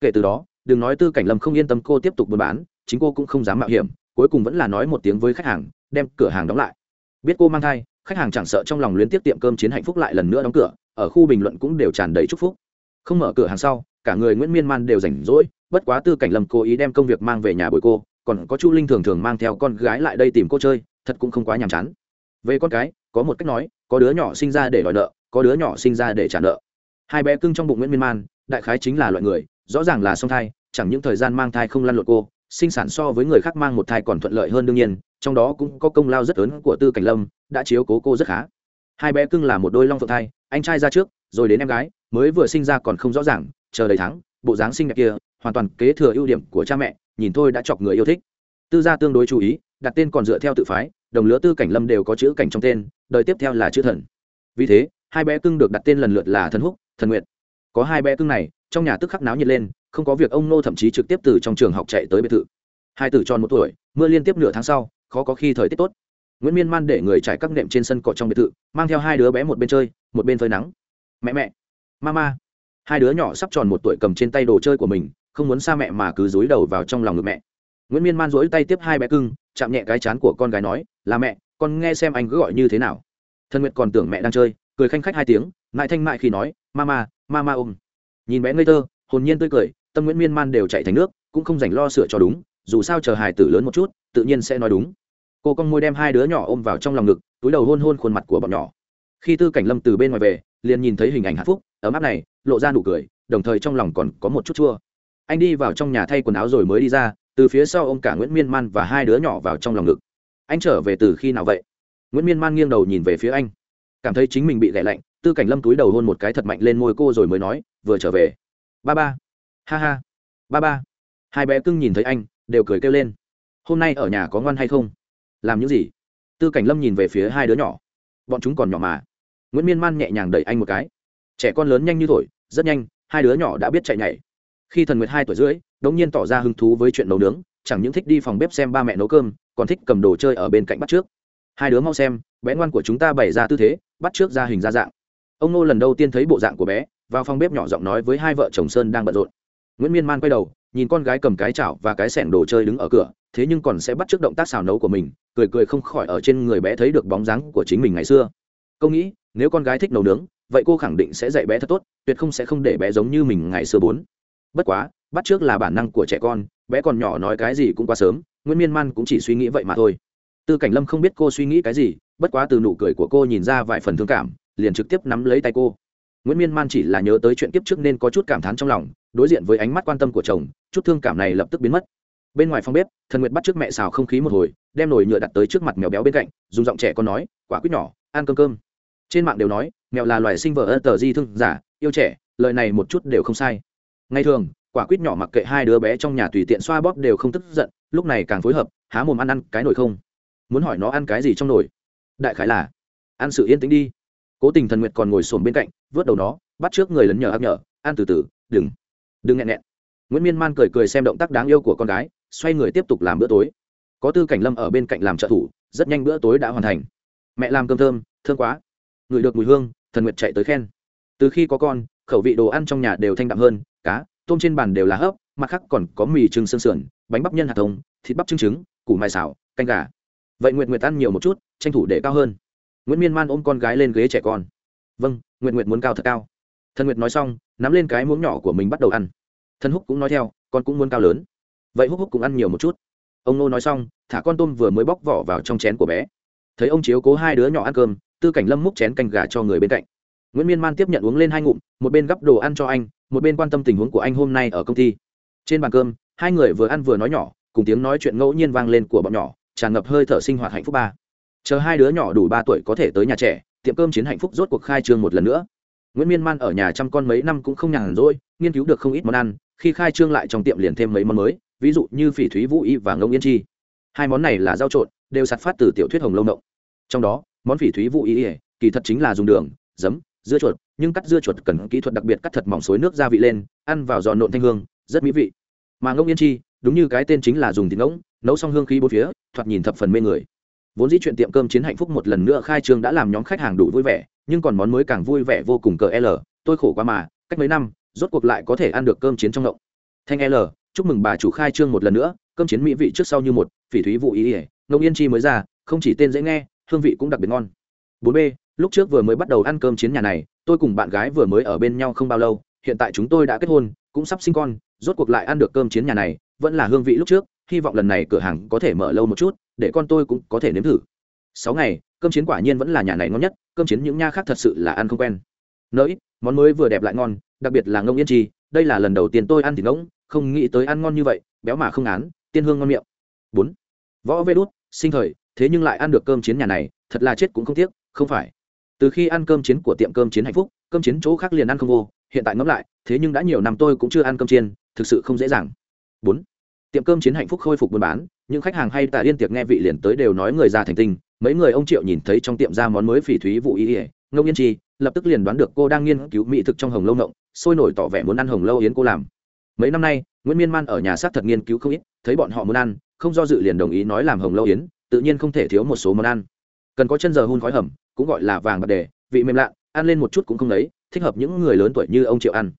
Speaker 1: Kể từ đó, đừng nói tư cảnh lâm không yên tâm cô tiếp tục buôn bán, chính cô cũng không dám mạo hiểm, cuối cùng vẫn là nói một tiếng với khách hàng, đem cửa hàng đóng lại. Biết cô mang thai, khách hàng chẳng sợ trong lòng luyến tiếp tiệm cơm chiến hạnh phúc lại lần nữa đóng cửa, ở khu bình luận cũng đều tràn đầy chúc phúc. Không mở cửa hàng sau, cả người nguyễn miên man đều rảnh rỗi, bất quá tư cảnh lâm cố ý đem công việc mang về nhà bồi cô, còn có chu linh thường thường mang theo con gái lại đây tìm cô chơi, thật cũng không quá nhàm chán. Về con cái, có một cách nói, có đứa nhỏ sinh ra để đòi nợ có đứa nhỏ sinh ra để trả nợ. Hai bé cưng trong bụng nguyễn miên man, đại khái chính là loại người, rõ ràng là song thai, chẳng những thời gian mang thai không lăn lộn cô, sinh sản so với người khác mang một thai còn thuận lợi hơn đương nhiên, trong đó cũng có công lao rất lớn của tư cảnh lâm, đã chiếu cố cô rất khá. Hai bé cưng là một đôi long phượng thai, anh trai ra trước, rồi đến em gái, mới vừa sinh ra còn không rõ ràng, chờ đầy tháng, bộ dáng xinh đẹp kia, hoàn toàn kế thừa ưu điểm của cha mẹ, nhìn thôi đã chọc người yêu thích. Tư gia tương đối chú ý, đặt tên còn dựa theo tự phái, đồng lứa tư cảnh lâm đều có chữ cảnh trong tên, đời tiếp theo là chữ thần. Vì thế hai bé cưng được đặt tên lần lượt là thần húc, thần nguyện có hai bé cưng này, trong nhà tức khắc náo nhiệt lên, không có việc ông nô thậm chí trực tiếp từ trong trường học chạy tới biệt thự. Hai tử tròn một tuổi, mưa liên tiếp nửa tháng sau, khó có khi thời tiết tốt. Nguyễn miên man để người trải các nệm trên sân cỏ trong biệt thự, mang theo hai đứa bé một bên chơi, một bên phơi nắng. Mẹ mẹ, mama. Hai đứa nhỏ sắp tròn một tuổi cầm trên tay đồ chơi của mình, không muốn xa mẹ mà cứ dối đầu vào trong lòng ngực mẹ. Nguyễn miên man dối tay tiếp hai bé cưng, chạm nhẹ cái chán của con gái nói, là mẹ, con nghe xem anh cứ gọi như thế nào. Thân nguyệt còn tưởng mẹ đang chơi cười khanh khách hai tiếng lại thanh mại khi nói, mama mama ôm. Nhìn bé ngây thơ, hồn nhiên tươi cười, tâm nguyễn miên man đều chạy thành nước, cũng không dành lo sửa cho đúng, dù sao chờ hài tử lớn một chút, tự nhiên sẽ nói đúng. Cô con môi đem hai đứa nhỏ ôm vào trong lòng ngực, túi đầu hôn hôn khuôn mặt của bọn nhỏ. Khi tư cảnh lâm từ bên ngoài về, liền nhìn thấy hình ảnh hạnh phúc, ấm áp này, lộ ra nụ cười, đồng thời trong lòng còn có một chút chua. Anh đi vào trong nhà thay quần áo rồi mới đi ra, từ phía sau ông cả nguyễn miên man và hai đứa nhỏ vào trong lòng ngực. Anh trở về từ khi nào vậy? Nguyễn miên man nghiêng đầu nhìn về phía anh cảm thấy chính mình bị lẻ lạnh, tư cảnh lâm túi đầu hôn một cái thật mạnh lên môi cô rồi mới nói, vừa trở về. Ba ba. Ha ha. Ba ba. Hai bé cưng nhìn thấy anh, đều cười kêu lên. Hôm nay ở nhà có ngoan hay không? Làm những gì? Tư cảnh lâm nhìn về phía hai đứa nhỏ. Bọn chúng còn nhỏ mà. Nguyễn miên man nhẹ nhàng đẩy anh một cái. Trẻ con lớn nhanh như thổi, rất nhanh, hai đứa nhỏ đã biết chạy nhảy. Khi thần nguyệt hai tuổi rưỡi đ ỗ n g nhiên tỏ ra hứng thú với chuyện nấu nướng, chẳng những thích đi phòng bếp xem ba mẹ nấu cơm, còn thích cầm đồ chơi ở bên cạnh bắt trước. Hai đứa mau xem, bé ngoan của chúng ta bày ra tư thế bắt trước ra hình ra dạng. Ông nô lần đầu tiên thấy bộ dạng của bé, vào phòng bếp nhỏ giọng nói với hai vợ chồng sơn đang bận rộn. Nguyễn miên man quay đầu, nhìn con gái cầm cái chảo và cái sẻng đồ chơi đứng ở cửa, thế nhưng còn sẽ bắt trước động tác xào nấu của mình, cười cười không khỏi ở trên người bé thấy được bóng dáng của chính mình ngày xưa. Câu nghĩ, nếu con gái thích nấu nướng, vậy cô khẳng định sẽ dạy bé thật tốt, tuyệt không sẽ không để bé giống như mình ngày xưa bốn. Bất quá, bắt trước là bản năng của trẻ con, bé còn nhỏ nói cái gì cũng quá sớm, nguyễn miên man cũng chỉ suy nghĩ vậy mà thôi. Tư cảnh lâm không biết cô suy nghĩ cái gì bất quá từ nụ cười của cô nhìn ra vài phần thương cảm, liền trực tiếp nắm lấy tay cô. Nguyễn miên man chỉ là nhớ tới chuyện kiếp trước nên có chút cảm thán trong lòng, đối diện với ánh mắt quan tâm của chồng, chút thương cảm này lập tức biến mất. Bên ngoài phòng bếp, thần nguyệt bắt trước mẹ xào không khí một hồi, đem nồi nhựa đặt tới trước mặt mèo béo bên cạnh, dùng giọng trẻ con nói, quả quýt nhỏ, ăn cơm cơm. Trên mạng đều nói, mèo là loài sinh vợ ơ tờ di thương giả, yêu trẻ, lời này một chút đều không sai. Ngay thường, quả quýt nhỏ mặc kệ hai đứa bé trong nhà tùy tiện xoa bóp đều không tức giận, lúc này càng phối hợp, há mồm ăn ăn cái nồi không. Muốn hỏi nó ăn cái gì trong nồi? Đại khái là ăn sự yên tĩnh đi. Cố tình thần nguyệt còn ngồi sồn bên cạnh, vớt đầu nó, bắt trước người lấn nhờ ác nhở ăn từ từ, đừng đừng nghẹn nghẹn. Nguyễn miên man cười cười xem động tác đáng yêu của con gái, xoay người tiếp tục làm bữa tối. Có tư cảnh lâm ở bên cạnh làm trợ thủ, rất nhanh bữa tối đã hoàn thành. Mẹ làm cơm thơm thơm quá. Ngửi được mùi hương, thần nguyệt chạy tới khen. Từ khi có con, khẩu vị đồ ăn trong nhà đều thanh đạm hơn, cá, tôm trên bàn đều là hấp, mặt khác còn có mì trưng xương sườn, bánh bắp nhân hạt thông, thịt bắp trứng trứng, củ mai xào, canh gà vậy nguyệt nguyệt ăn nhiều một chút, tranh thủ để cao hơn. Nguyễn miên man ôm con gái lên ghế trẻ con. Vâng nguyệt nguyệt muốn cao thật cao. Thần nguyệt nói xong, nắm lên cái muỗng nhỏ của mình bắt đầu ăn. Thần húc cũng nói theo, con cũng muốn cao lớn. Vậy húc húc cũng ăn nhiều một chút. Ông nô nói xong, thả con tôm vừa mới bóc vỏ vào trong chén của bé. Thấy ông chiếu cố hai đứa nhỏ ăn cơm, tư cảnh lâm múc chén canh gà cho người bên cạnh. Nguyễn miên man tiếp nhận uống lên hai ngụm, một bên gắp đồ ăn cho anh, một bên quan tâm tình huống của anh hôm nay ở công ty. Trên bàn cơm, hai người vừa ăn vừa nói nhỏ, cùng tiếng nói chuyện ngẫu nhiên vang lên của bọn nhỏ tràn ngập hơi thở sinh hoạt hạnh phúc ba. Chờ hai đứa nhỏ đủ ba tuổi có thể tới nhà trẻ, tiệm cơm chiến hạnh phúc rốt cuộc khai trương một lần nữa. Nguyễn miên man ở nhà chăm con mấy năm cũng không nhàn rỗi, nghiên cứu được không ít món ăn, khi khai trương lại trong tiệm liền thêm mấy món mới, ví dụ như phỉ thúy vũ y và ngông yên chi. Hai món này là rau trộn, đều sạt phát từ tiểu thuyết hồng lâu mộng trong đó, món phỉ thúy vũ y kỳ thật chính là dùng đường, giấm, dưa chuột, nhưng cắt dưa chuột cần kỹ thuật đặc biệt cắt thật mỏng xối nước gia vị lên, ăn vào giòn nộn thanh hương, rất mỹ vị. Mà ngông yên chi, đúng như cái tên chính là dùng thịt ngỗng, nấu xong hương khí bốn phía thoạt nhìn thập phần mê người. Vốn dĩ chuyện tiệm cơm chiến hạnh phúc một lần nữa khai trương đã làm nhóm khách hàng đủ vui vẻ, nhưng còn món mới càng vui vẻ vô cùng cờ l, tôi khổ quá mà, cách mấy năm, rốt cuộc lại có thể ăn được cơm chiến trong ngộng. Thanh l, chúc mừng bà chủ khai trương một lần nữa, cơm chiến mỹ vị trước sau như một, phỉ thúy vụ ý ỉa ngông yên chi mới ra, không chỉ tên dễ nghe, hương vị cũng đặc biệt ngon. Bốn b, lúc trước vừa mới bắt đầu ăn cơm chiến nhà này, tôi cùng bạn gái vừa mới ở bên nhau không bao lâu, hiện tại chúng tôi đã kết hôn, cũng sắp sinh con, rốt cuộc lại ăn được cơm chiến nhà này, vẫn là hương vị lúc trước hy vọng lần này cửa hàng có thể mở lâu một chút, để con tôi cũng có thể nếm thử. Sáu ngày, cơm chiến quả nhiên vẫn là nhà này ngon nhất, cơm chiến những nha khác thật sự là ăn không quen. Nỡi món mới vừa đẹp lại ngon, đặc biệt là ngông yên chi đây là lần đầu tiên tôi ăn thịt ngỗng, không nghĩ tới ăn ngon như vậy, béo mà không án tiên hương ngon miệng. Bốn, võ vê đút, sinh thời, thế nhưng lại ăn được cơm chiến nhà này, thật là chết cũng không tiếc, không phải. Từ khi ăn cơm chiến của tiệm cơm chiến hạnh phúc, cơm chiến chỗ khác liền ăn không vô, hiện tại ngẫm lại, thế nhưng đã nhiều năm tôi cũng chưa ăn cơm chiên thực sự không dễ dàng. Bốn tiệm cơm chiến hạnh phúc khôi phục buôn bán, những khách hàng hay tại yên tiệc nghe vị liền tới đều nói người già thành tinh mấy người ông triệu nhìn thấy trong tiệm ra món mới phỉ thúy vụ ý ỉa ngông yên chi, lập tức liền đoán được cô đang nghiên cứu mỹ thực trong hồng lâu ngộng, sôi nổi tỏ vẻ muốn ăn hồng lâu yến cô làm. Mấy năm nay, nguyễn miên man ở nhà xác thật nghiên cứu không ít, thấy bọn họ muốn ăn, không do dự liền đồng ý nói làm hồng lâu yến, tự nhiên không thể thiếu một số món ăn. Cần có chân giờ hun khói hầm, cũng gọi là vàng bạc đề, vị mềm lạ, ăn lên một chút cũng không lấy, thích hợp những người lớn tuổi như ông triệu ăn.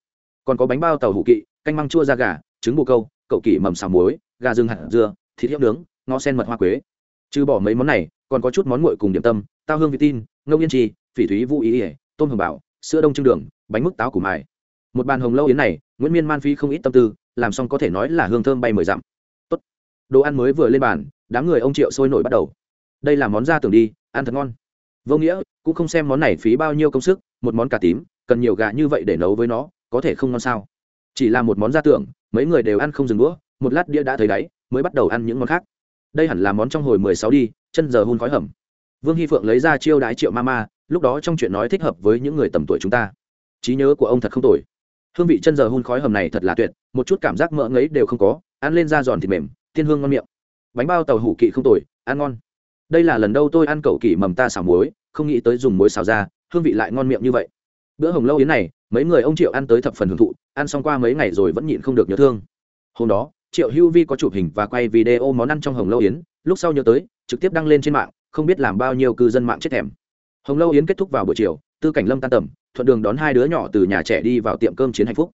Speaker 1: Còn có bánh bao tàu hủ kỵ, canh măng chua da gà, trứng bồ câu cậu kỷ mầm xào muối, gà rừng hạt dưa, thịt hiệu nướng ngó sen mật hoa quế. Trừ bỏ mấy món này, còn có chút món nguội cùng điểm tâm, tao hương vị tin, ngông yên trì, phỉ thúy vũ ý ỉa tôm hồng bảo sữa đông trưng đường, bánh mức táo củ mài. Một bàn hồng lâu yến này, nguyễn miên man phi không ít tâm tư, làm xong có thể nói là hương thơm bay mười dặm. Tốt. Đồ ăn mới vừa lên bàn, đám người ông triệu sôi nổi bắt đầu. Đây là món ra tưởng đi, ăn thật ngon. Vô nghĩa, cũng không xem món này phí bao nhiêu công sức, một món cà tím, cần nhiều gà như vậy để nấu với nó, có thể không ngon sao? Chỉ là một món gia tưởng, mấy người đều ăn không dừng đũa, một lát đĩa đã thấy đáy, mới bắt đầu ăn những món khác. Đây hẳn là món trong hồi mười sáu đi, chân giờ hun khói hầm. Vương hy phượng lấy ra chiêu đái triệu ma ma lúc đó trong chuyện nói thích hợp với những người tầm tuổi chúng ta. Trí nhớ của ông thật không tồi. Hương vị chân giờ hun khói hầm này thật là tuyệt, một chút cảm giác mỡ ngấy đều không có, ăn lên da giòn thịt mềm, thiên hương ngon miệng. Bánh bao tàu hủ kỵ không tồi, ăn ngon. Đây là lần đầu tôi ăn cậu kỷ mầm ta xào muối, không nghĩ tới dùng muối xào ra, hương vị lại ngon miệng như vậy. Bữa hồng lâu yến này mấy người ông triệu ăn tới thập phần hưởng thụ, ăn xong qua mấy ngày rồi vẫn nhịn không được nhớ thương. Hôm đó, triệu hưu vi có chụp hình và quay video món ăn trong hồng lâu yến, lúc sau nhớ tới, trực tiếp đăng lên trên mạng, không biết làm bao nhiêu cư dân mạng chết thèm. Hồng lâu yến kết thúc vào buổi chiều, tư cảnh lâm tan tầm, thuận đường đón hai đứa nhỏ từ nhà trẻ đi vào tiệm cơm chiến hạnh phúc.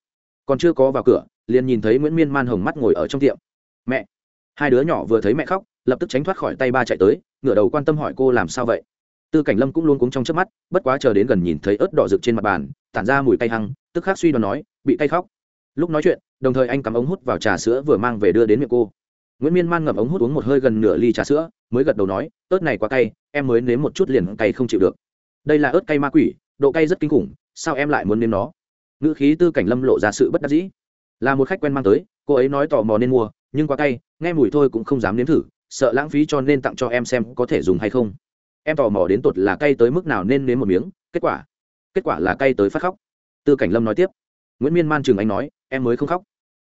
Speaker 1: Còn chưa có vào cửa, liền nhìn thấy nguyễn miên man hồng mắt ngồi ở trong tiệm. Mẹ. Hai đứa nhỏ vừa thấy mẹ khóc, lập tức tránh thoát khỏi tay ba chạy tới, ngửa đầu quan tâm hỏi cô làm sao vậy. Tư cảnh lâm cũng luôn cuống trong trước mắt, bất quá chờ đến gần nhìn thấy ớt đỏ rực trên mặt bàn tản ra mùi cay hăng, tức khắc suy đoán nói, bị cay khóc. Lúc nói chuyện, đồng thời anh cắm ống hút vào trà sữa vừa mang về đưa đến miệng cô. Nguyễn miên man ngậm ống hút uống một hơi gần nửa ly trà sữa, mới gật đầu nói, ớt này quá cay, em mới nếm một chút liền cay không chịu được. Đây là ớt cay ma quỷ, độ cay rất kinh khủng, sao em lại muốn nếm nó? Ngữ khí tư cảnh lâm lộ ra sự bất đắc dĩ. Là một khách quen mang tới, cô ấy nói tò mò nên mua, nhưng quá cay, nghe mùi thôi cũng không dám nếm thử, sợ lãng phí cho nên tặng cho em xem có thể dùng hay không. Em tò mò đến tột là cay tới mức nào nên nếm một miếng, kết quả kết quả là cay tới phát khóc. Tư cảnh lâm nói tiếp. Nguyễn miên man trường anh nói, em mới không khóc.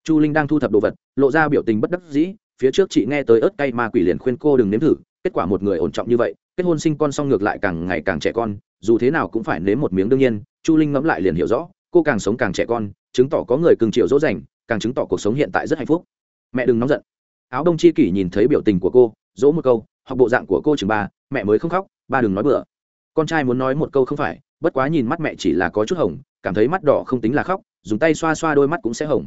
Speaker 1: Chu linh đang thu thập đồ vật, lộ ra biểu tình bất đắc dĩ, phía trước chị nghe tới ớt cay ma quỷ liền khuyên cô đừng nếm thử, kết quả một người ổn trọng như vậy, kết hôn sinh con xong ngược lại càng ngày càng trẻ con, dù thế nào cũng phải nếm một miếng đương nhiên, chu linh ngẫm lại liền hiểu rõ, cô càng sống càng trẻ con, chứng tỏ có người cưng chiều dỗ dành, càng chứng tỏ cuộc sống hiện tại rất hạnh phúc. Mẹ đừng nóng giận. Áo đông chi kỷ nhìn thấy biểu tình của cô, dỗ một câu, học bộ dạng của cô chừng ba, mẹ mới không khóc, ba đừng nói bừa. Con trai muốn nói một câu không phải bất quá nhìn mắt mẹ chỉ là có chút hồng, cảm thấy mắt đỏ không tính là khóc, dùng tay xoa xoa đôi mắt cũng sẽ hồng.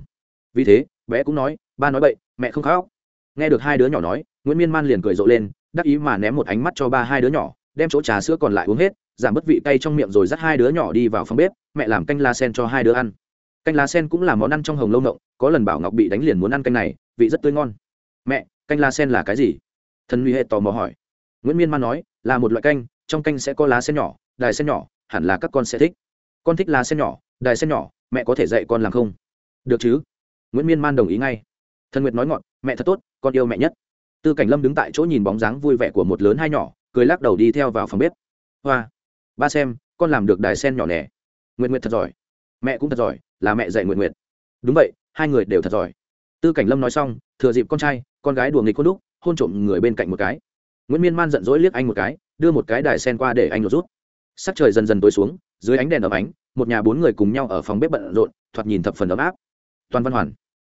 Speaker 1: Vì thế, bé cũng nói, ba nói bậy, mẹ không khóc. Nghe được hai đứa nhỏ nói, nguyễn miên man liền cười rộ lên, đắc ý mà ném một ánh mắt cho ba hai đứa nhỏ, đem chỗ trà sữa còn lại uống hết, giảm bớt vị cay trong miệng rồi dắt hai đứa nhỏ đi vào phòng bếp, mẹ làm canh lá sen cho hai đứa ăn. Canh lá sen cũng là món ăn trong hồng lâu nộng có lần bảo ngọc bị đánh liền muốn ăn canh này, vị rất tươi ngon. Mẹ, canh lá sen là cái gì? Thần uy hệ tò mò hỏi. Nguyễn miên man nói, là một loại canh, trong canh sẽ có lá sen nhỏ, đài sen nhỏ hẳn là các con sẽ thích. Con thích lá sen nhỏ, đài sen nhỏ, mẹ có thể dạy con làm không? Được chứ? Nguyễn miên man đồng ý ngay. Thần nguyệt nói ngọn, mẹ thật tốt, con yêu mẹ nhất. Tư cảnh lâm đứng tại chỗ nhìn bóng dáng vui vẻ của một lớn hai nhỏ, cười lắc đầu đi theo vào phòng bếp. Hoa, ba xem, con làm được đài sen nhỏ nẻ nguyện nguyện thật giỏi. Mẹ cũng thật giỏi, là mẹ dạy nguyện nguyện đúng vậy, hai người đều thật giỏi. Tư cảnh lâm nói xong, thừa dịp con trai, con gái đùa nghịch con đúc, hôn trộm người bên cạnh một cái. Nguyễn miên man giận dỗi liếc anh một cái, đưa một cái đài sen qua để anh lột rút sắc trời dần dần tối xuống, dưới ánh đèn ấm ánh, một nhà bốn người cùng nhau ở phòng bếp bận rộn, thoạt nhìn thập phần ấm áp. Toàn văn hoàn.